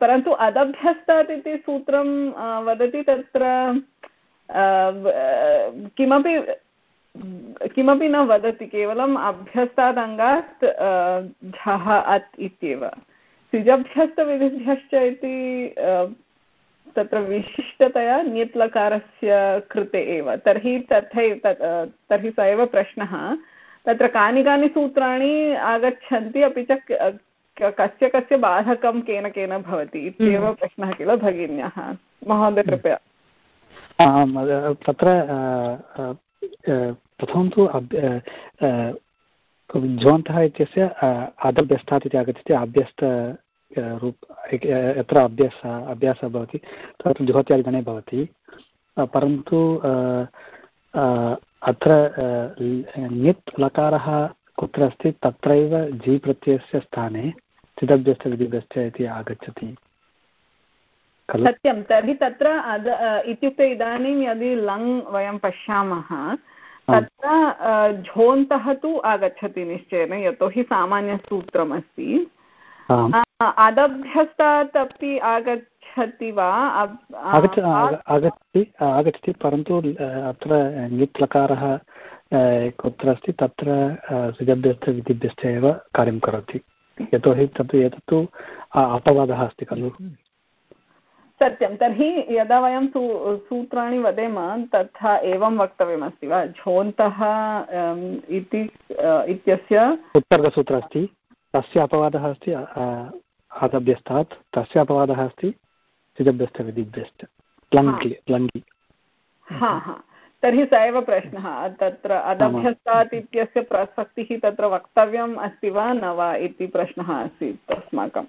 परन्तु अदभ्यस्तात् इति सूत्रं वदति तत्र किमपि किमपि न वदति, केवलम् अभ्यस्तात् अङ्गात् झः अत् इत्येव। सिजभ्यस्तविधिभ्यश्च इति तत्र विशिष्टतया नियत्लकारस्य कृते एव। तर्हि तथैव तर्हि स एव प्रश्नः। तत्र कानि कानि सूत्राणि आगच्छन्ति, अपि च कस्य कस्य बाधकं केन केन भवति इत्येव हम्म। प्रश्नः किल भगिन्याः? महोदय कृपया। तत्र प्रथमं तु ज्वन्तः इत्यस्य अदभ्यस्तात् इति आगच्छति अभ्यस्त रूप यत्र अभ्यासः अभ्यासः भवति तत्र जुहोत्यादिगणे भवति। परन्तु अत्र ङित् लकारः कुत्र अस्ति तत्रैव जी प्रत्ययस्य स्थाने स्थितभ्यश्च विधिभ्यश्च इति आगच्छति। सत्यं तर्हि तत्र इत्युक्ते इदानीं यदि लङ् वयं पश्यामः तत्र झोन्तः तु आगच्छति निश्चयेन यतोहि सामान्यसूत्रमस्ति। अदभ्यस्तात् अपि आगच्छति वा? आगच्छति आगच्छति परन्तु अत्र ङित् लकारः कुत्र अस्ति तत्र सुजभ्यस्तविधिभ्यश्च एव कार्यं करोति। यतोहि तत् एतत्तु अपवादः अस्ति खलु। सत्यं। तर्हि यदा वयं सू सूत्राणि वदेम तथा एवं वक्तव्यमस्ति वा? झोन्तः इति इत्यस्य उत्तर्गसूत्रम् अस्ति। तस्य अपवादः अस्ति आदभ्यस्तात् तस्य अपवादः अस्ति सिजभ्यस्तविधिभ्यश्च प्लङ्गि प्लङ्गि हा हा। तर्हि स एव प्रश्नः। तत्र अदभ्यस्तात् इत्यस्य प्रसक्तिः तत्र वक्तव्यम् अस्ति वा न वा इति प्रश्नः आसीत् अस्माकं।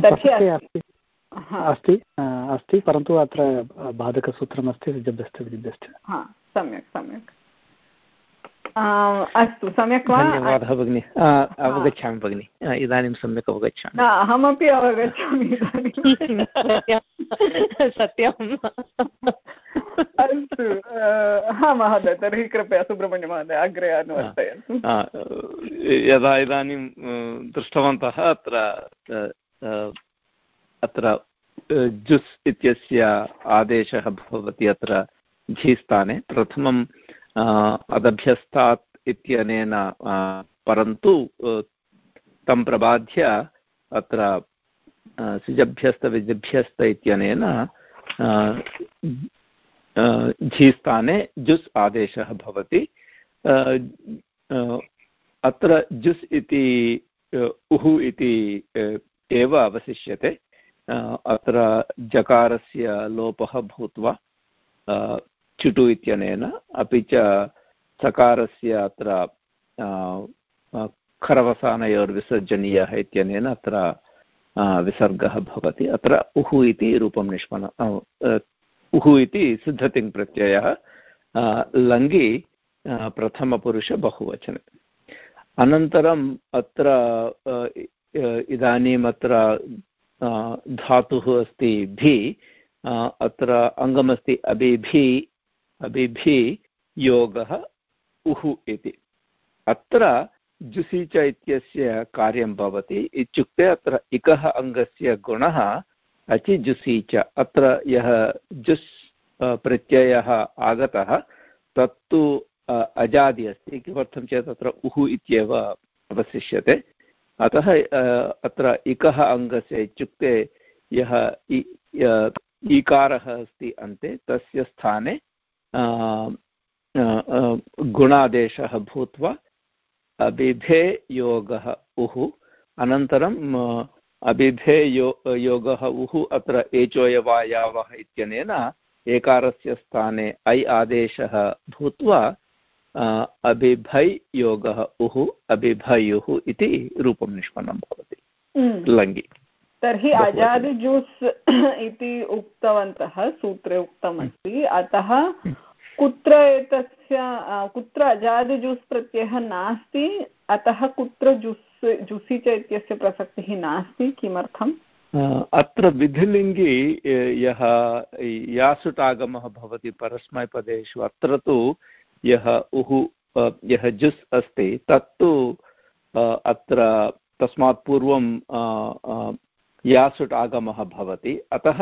तर्हि अस्ति। अस्ति परन्तु अत्र बाधकसूत्रमस्ति हा सम्यक् सम्यक्। अस्तु सम्यक् वा? धन्यवादः भगिनि। अवगच्छामि भगिनि। इदानीं सम्यक् अवगच्छामि। अहमपि अवगच्छामि सत्यम्। अस्तु हा महोदय तर्हि कृपया सुब्रह्मण्यमहोदय अग्रे अनुवर्तयन्तु यदा इदानीं दृष्टवन्तः अत्र अत्र जुस् इत्यस्य आदेशः भवति अत्र झीस्थाने प्रथमं अदभ्यस्तात् इत्यनेन परन्तु तं प्रबाध्य अत्र सिजभ्यस्तविजिभ्यस्त इत्यनेन झीस्थाने जुस् आदेशः भवति। अत्र जुस् इति उः इति एव अवशिष्यते। अत्र जकारस्य लोपः भूत्वा चुटु इत्यनेन अपि च सकारस्य अत्र खरवसानयोर्विसर्जनीयः इत्यनेन अत्र विसर्गः भवति। अत्र उः इति रूपं निष्पन्न उः इति सिद्धतिङ् प्रत्ययः लङ्गि प्रथमपुरुषबहुवचने अनन्तरम् अत्र इदानीम् अत्र धातुः अस्ति भि अत्र अङ्गमस्ति अबिभि अबिभि योगः उः इति। अत्र जुसि च इत्यस्य कार्यं भवति। इत्युक्ते अत्र इकः अङ्गस्य गुणः अचि जुसि च अत्र यः जुस् प्रत्ययः आगतः, तत्तु अजादि अस्ति। किमर्थं चेत् अत्र उः इत्येव अवशिष्यते। अतः अत्र इकः अङ्गस्य इत्युक्ते यः, ईकारः अस्ति अन्ते, तस्य स्थाने गुणादेशः भूत्वा अभिधेयोगः उः अनन्तरं अभिधे यो योगः उः अत्र एचोयवायावः इत्यनेन एकारस्य स्थाने ऐ आदेशः भूत्वा अभिभै योगः उः अभिभयुः इति रूपं निष्पन्नं भवति। लङ्गि। तर्हि अजादिजूस् <coughs> इति उक्तवन्तः सूत्रे उक्तमस्ति। अतः कुत्र एतस्य कुत्र अजादिजूस् प्रत्ययः नास्ति अतः कुत्र जुस् जुसि च इत्यस्य प्रसक्तिः नास्ति किमर्थम्? अत्र विधिलिङ्गि यः यासुटागमः भवति परस्मैपदेषु अत्र तु यः उः यः जुस् अस्ति तत्तु अत्र तस्मात् पूर्वं यासुट् आगमः भवति। अतः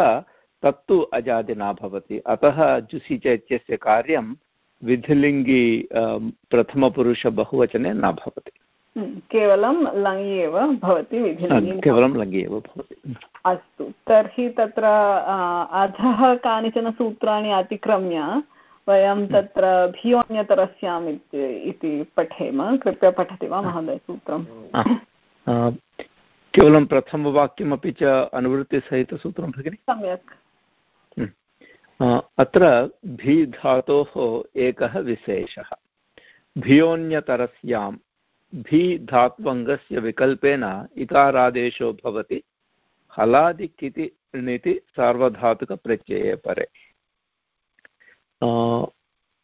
तत्तु अजादिना भवति। अतः जुसि च इत्यस्य कार्यं विधिलिङ्गि प्रथमपुरुषबहुवचने न भवति। केवलं लङि एव भवति केवलं लङि एव भवति। अस्तु तर्हि तत्र अधः कानिचन सूत्राणि अतिक्रम्य वयं हम्म। तत्र भियोन्यतरस्याम् इति पठेम। कृपया पठति वा महोदय सूत्रं? केवलं प्रथमवाक्यमपि च अनुवृत्तिसहितसूत्रं भगिनि? सम्यक्। अत्र भी धातोः एकः विशेषः। भियोन्यतरस्यां भी धात्वङ्गस्य विकल्पेन इकारादेशो भवति। हलादिकिति णिति सार्वधातुकप्रत्यये परे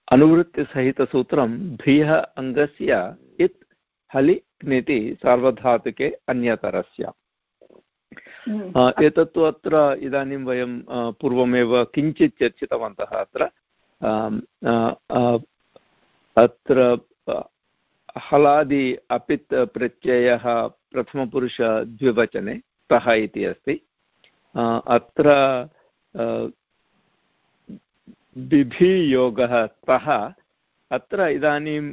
अनुवृत्तिसहितसूत्रं भियः अङ्गस्य इत् हलि णिति सार्वधातुके अन्यतरस्य। हम्म। एतत्तु अत्र इदानीं वयं पूर्वमेव किञ्चित् चर्चितवन्तः अत्र। अत्र हलादि अपित् प्रत्ययः प्रथमपुरुषद्विवचने तः इति अस्ति। अत्र बिभियोगः तः अत्र इदानीं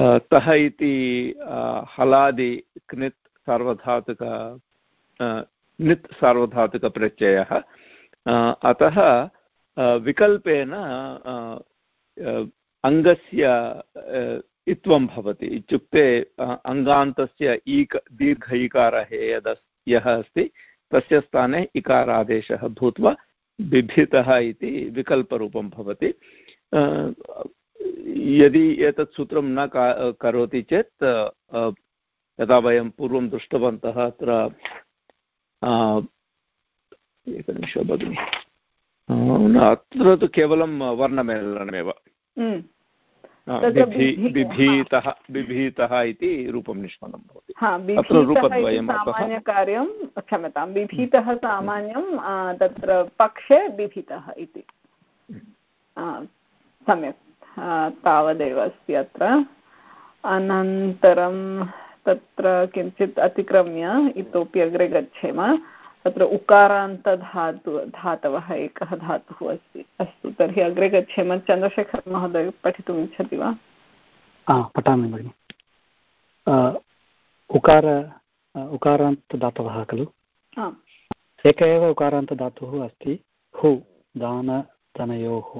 तः इति हलादि क्नित् सार्वधातुक नित् सार्वधातुकप्रत्ययः। अतः विकल्पेन अङ्गस्य इत्वं भवति। इत्युक्ते अङ्गान्तस्य ईक दीर्घ इकारः यद् यः अस्ति, तस्य स्थाने इकारादेशः भूत्वा, बिभितः इति विकल्परूपं भवति। यदि एतत् सूत्रं न करोति चेत् यदा वयं पूर्वं दृष्टवन्तः अत्र एकनिमिषः भगिनि। अत्र तु केवलं वर्णमेलनमेव। हम्म। बिभीतः बिभीतः इति रूपं निष्पन्नं भवति। अत्र रूपद्वयं सामान्यकार्यं क्षम्यतां बिभीतः सामान्यं तत्र पक्षे बिभीतः इति। हम्म। सम्यक्। तावदेव अस्ति अत्र। अनन्तरं तत्र किञ्चित् अतिक्रम्य इतोपि अग्रे गच्छेम। तत्र उकारान्तधातु धातवः एकः धातुः अस्ति अस्तु तर्हि अग्रे गच्छेम। चन्द्रशेखरमहोदय पठितुम् इच्छति वा? पठामि भगिनि। उकार उकारान्तदातवः खलु? एक एव उकारान्तदातुः अस्ति। हु दानधनयोः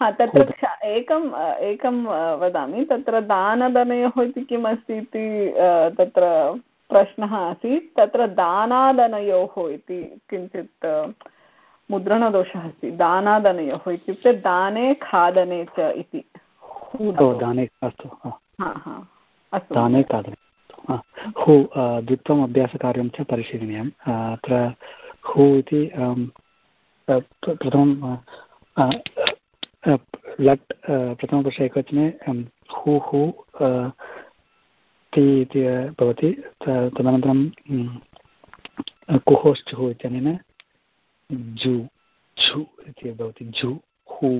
तत्र एकम् एकं वदामि तत्र दानदनयोः इति किम् अस्ति इति तत्र प्रश्नः आसीत्। तत्र दानादनयोः इति किञ्चित् मुद्रणदोषः अस्ति। दानादनयोः इत्युक्ते दाने खादने च इति। दाने अस्तु दाने खादने हु। द्वित्वम् अभ्यासकार्यं च परिशीलनीयम्। अत्र हु इति प्रथमं लट् प्रथमपुरुष एकवचने हु हु ति इति भवति तदनन्तरं कुहोश्चुः इत्यनेन जु झु इति भवति झु हु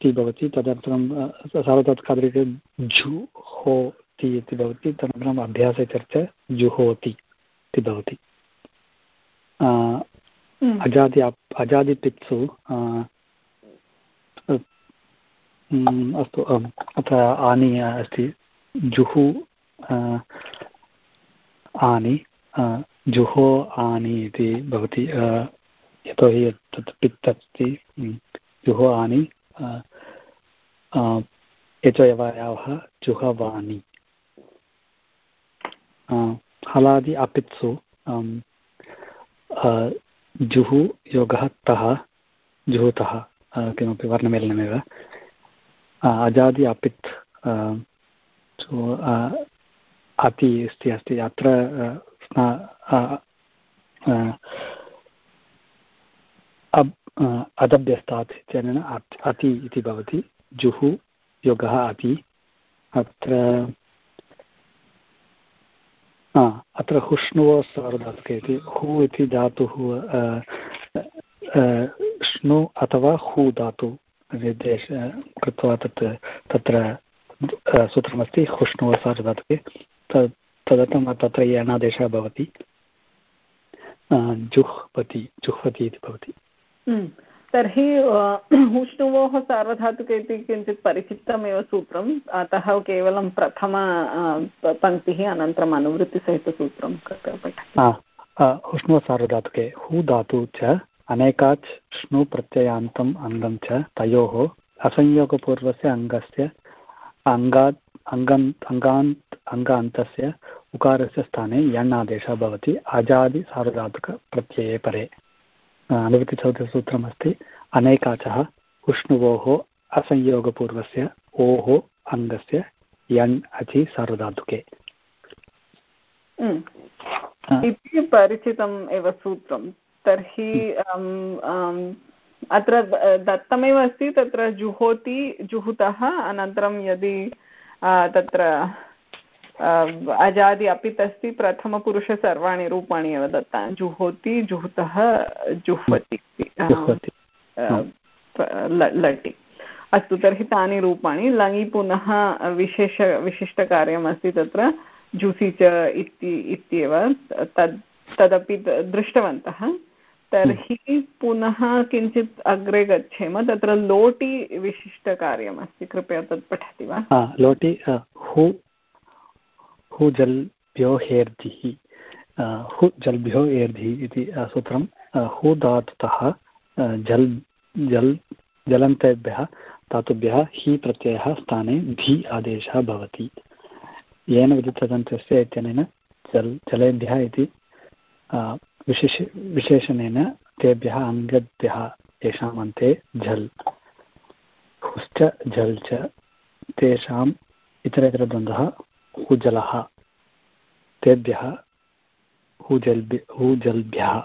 ति भवति तदनन्तरं सार्वधातुकादृके झु हो ति इति भवति तदनन्तरम् अभ्यासे चर्चा जुहोति इति भवति। अजादि अजादिपित्सु अस्तु अत्र आनि अस्ति जुहु आनि जुहो आनि इति भवति यतोहि तत् पित् अस्ति जुहो आनि यचयवायावः जुहवानि। हलादि अपित्सु जुहु योगः तः जुहुतः किमपि वर्णमेलनमेव। अजादि अपित् अति अस्ति अस्ति अत्र अदभ्यस्तात् इत्यनेन अति इति भवति जुहु योगः अति अत्र अत्र हुष्णुवो सार्वधातुके इति हु इति धातुः श्नु अथवा हु धातु निर्देश कृत्वा तत् तत्र सूत्रमस्ति हुष्णुवो सार्वधातुके तद् तदर्थं तत्र यणादेशः भवति जुह्वति जुह्वति इति भवति। हम्म। तर्हि उष्णुवोः सार्वधातुक इति किञ्चित् परिचितमेव सूत्रम् अतः केवलं प्रथम पङ्क्तिः अनन्तरम् अनुवृत्तिसहितसूत्रं कृत्वा पठ उष्णुवसार्वधातुके हु धातु च अनेकाच् श्नु प्रत्ययान्तम् अङ्गं च तयोः असंयोगपूर्वस्य अङ्गस्य अङ्गात् अङ्गान्त् अङ्गान्त् अङ्गान्तस्य उकारस्य स्थाने यण् आदेशः भवति अजादिसार्वधातुकप्रत्यये परे। अनुवृत्तिचौधसूत्रमस्ति अनेकाचः उष्णुवोः असंयोगपूर्वस्य ओः अङ्गस्य यण् अचि सार्वधातुके। इति परिचितम् एव सूत्रं तर्हि अत्र दत्तमेव अस्ति तत्र जुहोति जुहुतः अनन्तरं यदि तत्र अजादि अपित् अस्ति प्रथमपुरुष सर्वाणि रूपाणि एव दत्तानि जुहोति जुहुतः जुह्वति लटि। अस्तु तर्हि तानि रूपाणि लङि पुनः विशेष विशिष्टकार्यमस्ति तत्र जुसि च इति इत्येव तद् तदपि दृष्टवन्तः। तर्हि पुनः किञ्चित् अग्रे गच्छेम तत्र लोटि विशिष्टकार्यमस्ति कृपया तत् पठति वा? लोटि हु हु जल्भ्यो हेर्धिः हु जल्भ्यो एर्धिः इति सूत्रं हु धातुतः जल् जल् जलन्तेभ्यः धातुभ्यः हि प्रत्ययः स्थाने धि आदेशः भवति। येन विदितदन्तस्य इत्यनेन जल् जलेभ्यः इति विशेष, विशेषणेन तेभ्यः अङ्गभ्यः येषाम् अन्ते झल्। हुश्च झल् च तेषाम् इतरेतरद्वन्द्वः हुजलः। तेभ्यः हुजल्भ्य, हुजल्भ्यः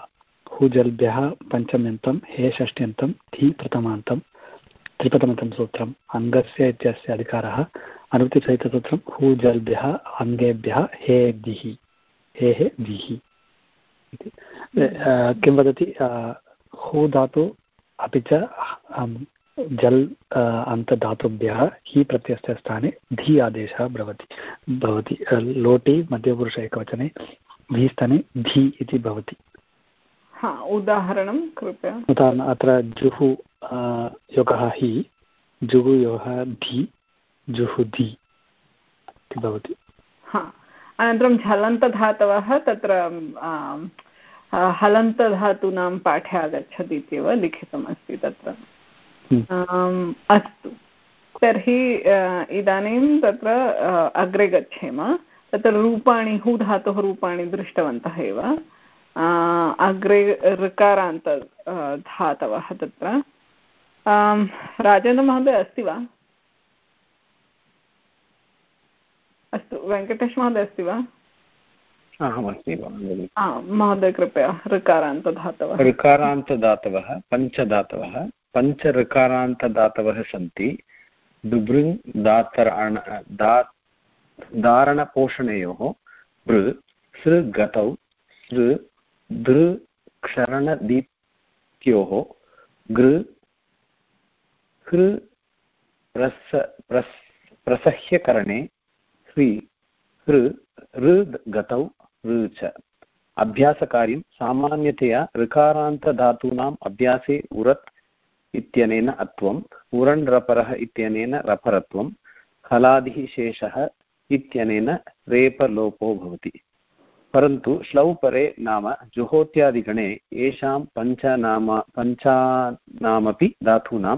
हुजल्भ्यः पञ्चम्यन्तं, हे षष्ट्यन्तं धि प्रथमान्तं, त्रिप्रथमन्तं सूत्रम्। अङ्गस्य इत्यस्य अधिकारः अनुक्तिसहितसूत्रं हुजल्भ्यः, अङ्गेभ्यः हे दिः हेः दिः इति किं वदति? हु धातु अपि च जल् अन्तधातुभ्यः हि प्रत्ययस्य स्थाने धि आदेशः भवति भवति। लोटि मध्यपुरुष एकवचने धि स्थाने धि इति भवति। उदाहरणं कृपया। उदाहरणम् अत्र जुहु योगः हि जुहु योगः धि जुहु धि इति भवति। अनन्तरं झलन्तधातवः तत्र हलन्तधातूनां पाठे आगच्छति इत्येव लिखितमस्ति तत्र। हम्म। अस्तु। तर्हि इदानीं तत्र अग्रे गच्छेम। तत्र रूपाणि हु धातोः रूपाणि दृष्टवन्तः एव। अग्रे ऋकारान्त धातवः तत्र। राजेन्द्रमहोदय अस्ति वा? अस्तु वेङ्कटेशमहोदय अस्ति वा? महोदय कृपया ऋकारान्तधातवः। ऋकारान्तदातवः पञ्चदातवः। पञ्चऋकारान्तदातवः सन्ति। दुभृङ् दातरण दा धारणपोषणयोः। बृ सृ गतौ। सृ दृ क्षरणदीप्त्योः। गृ हृ प्रस प्रस् प्रसह्यकरणे। ह्रि हृ ऋ गतौ, ऋ च। अभ्यासकार्यं सामान्यतया ऋकारान्तधातूनाम् अभ्यासे उरत् इत्यनेन अत्वम् उरण् इत्यनेन रपरत्वं हलादिः शेषः इत्यनेन रेपलोपो भवति। परन्तु श्लौ परे नाम जुहोत्यादिगणे येषां पञ्चनाम, पञ्चानामपि धातूनां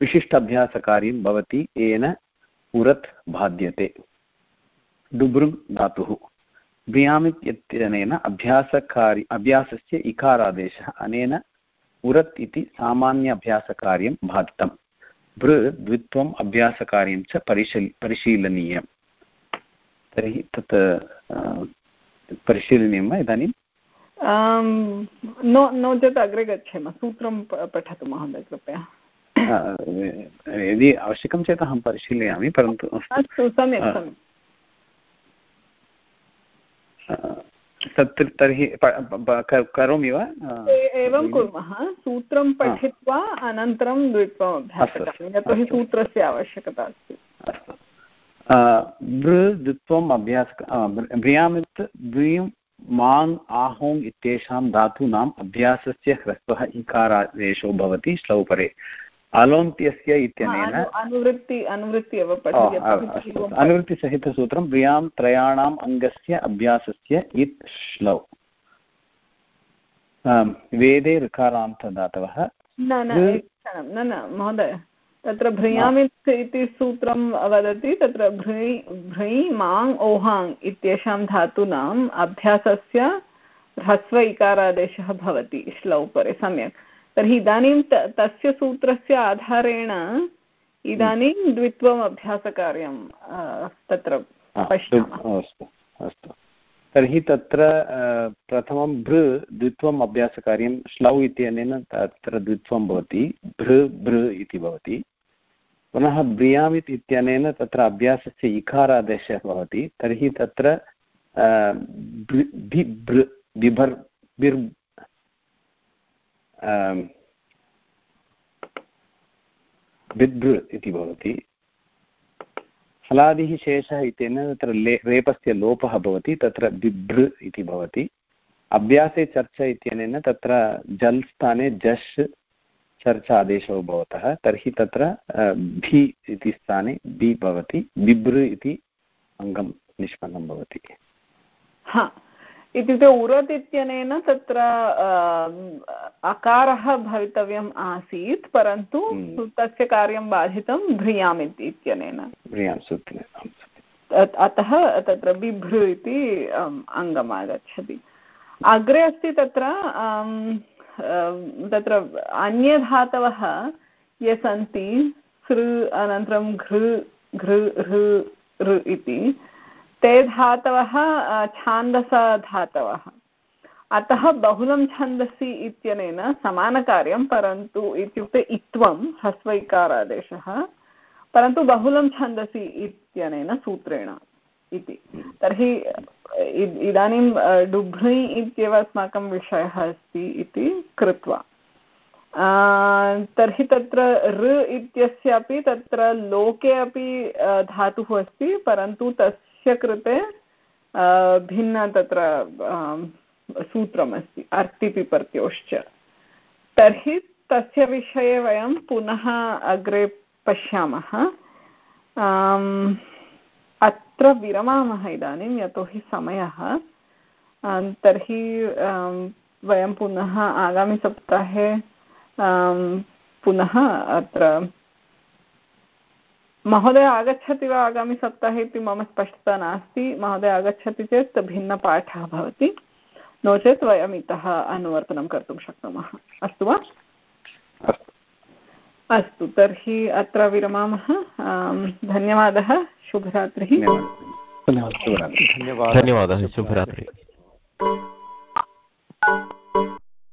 विशिष्टाभ्यासकार्यं भवति, येन उरत् बाध्यते। डुबृङ् धातुः ब्रियामित् इत्यनेन अभ्यासकार्य अभ्यासस्य इकारादेशः अनेन उरत् इति सामान्य अभ्यासकार्यं बाधितं भृ द्वित्वम् अभ्यासकार्यं च परिशील परिशीलनीयम्। तर्हि तत् परिशीलनीयं वा इदानीं? नो नो चेत् अग्रे गच्छेम। सूत्रं पठतु महोदय कृपया। यदि आवश्यकं चेत् अहं परिशीलयामि परन्तु अस्तु सम्यक् सम्यक्। तत्र तर्हि करोमि वा? एवं कुर्मः। सूत्रं पठित्वा अनन्तरं द्वित्वम् यतोहि सूत्रस्य आवश्यकता अस्ति। बृ द्वित्वम् अभ्यास ब्रियामित् ब्रीं माङ् आहोङ् इत्येषां धातूनाम् अभ्यासस्य ह्रस्वः इकारादेशो भवति श्लौपरे। अलोन्त्यस्य इत्यनेन अनुवृत्ति अनुवृत्ति एव अनुवृत्तिसहितसूत्रं प्रियाँ त्रयाणाम् अङ्गस्य अभ्यासस्य इत् श्लौ। वेदे ऋकारान्तदातवः। न न न न महोदय तत्र भ्रियामित् इति सूत्रं वदति तत्र भ्रै भ्रै माङ् ओहाङ् इत्येषां धातूनाम् अभ्यासस्य ह्रस्व इकारादेशः भवति श्लौपरे सम्यक्। तर्हि इदानीं तस्य सूत्रस्य आधारेण इदानीं द्वित्वम् अभ्यासकार्यं तत्र पश्यामः। अस्तु अस्तु। तर्हि तत्र प्रथमं भृ द्वित्वम् अभ्यासकार्यं श्लौ इत्यनेन तत्र द्वित्वं भवति भृ भृ इति भवति। पुनः ब्रियामित् इत्यनेन तत्र अभ्यासस्य इकारादेशः भवति। तर्हि तत्र बिभर् बिर् बिभृ इति भवति। हलादिः शेषः इत्यनेन तत्र ले, रेपस्य लोपः भवति, तत्र बिभृ इति भवति। अभ्यासे चर्चा इत्यनेन तत्र जल् स्थाने जश् चर्चा आदेशो भवतः, तर्हि तत्र भि इति स्थाने बि भवति बिभृ इति अङ्गं निष्पन्नं भवति। इत्युक्ते उरत् इत्यनेन तत्र अकारः भवितव्यम् आसीत् परन्तु हम्म। तस्य कार्यं बाधितं भ्रियामित् इत्यनेन। अतः तत्र बिभ्रु इति अङ्गम् आगच्छति अग्रे अस्ति तत्र तत्र अन्यधातवः ये सन्ति सृ अनन्तरं घृ घृ ऋ इति। ते धातवः छान्दसधातवः अतः बहुलं छन्दसि इत्यनेन समानकार्यं, परन्तु इत्युक्ते इत्वं, ह्रस्वैकारादेशः, परन्तु बहुलं छन्दसि इत्यनेन सूत्रेण इति। तर्हि इदानीं डुभ्री इत्येव अस्माकं विषयः अस्ति इति कृत्वा। तर्हि तत्र ऋ इत्यस्यापि तत्र लोके अपि धातुः अस्ति, परन्तु तस् तस्य कृते भिन्न तत्र सूत्रमस्ति, अर्तिपिपर्त्योश्च। तर्हि तस्य विषये वयं पुनः अग्रे पश्यामः। अत्र विरमामः इदानीं, यतोहि समयः। तर्हि वयं पुनः आगामिसप्ताहे पुनः अत्र महोदय आगच्छति वा आगामिसप्ताहे इति मम स्पष्टता नास्ति। महोदय आगच्छति चेत् भिन्नपाठः भवति। नो चेत् वयम् इतः अनुवर्तनं कर्तुं शक्नुमः। अस्तु वा? अस्तु। तर्हि अत्र विरमामः। धन्यवादः। शुभरात्रिः। धन्यवादः। धन्यवादः। शुभरात्रिः।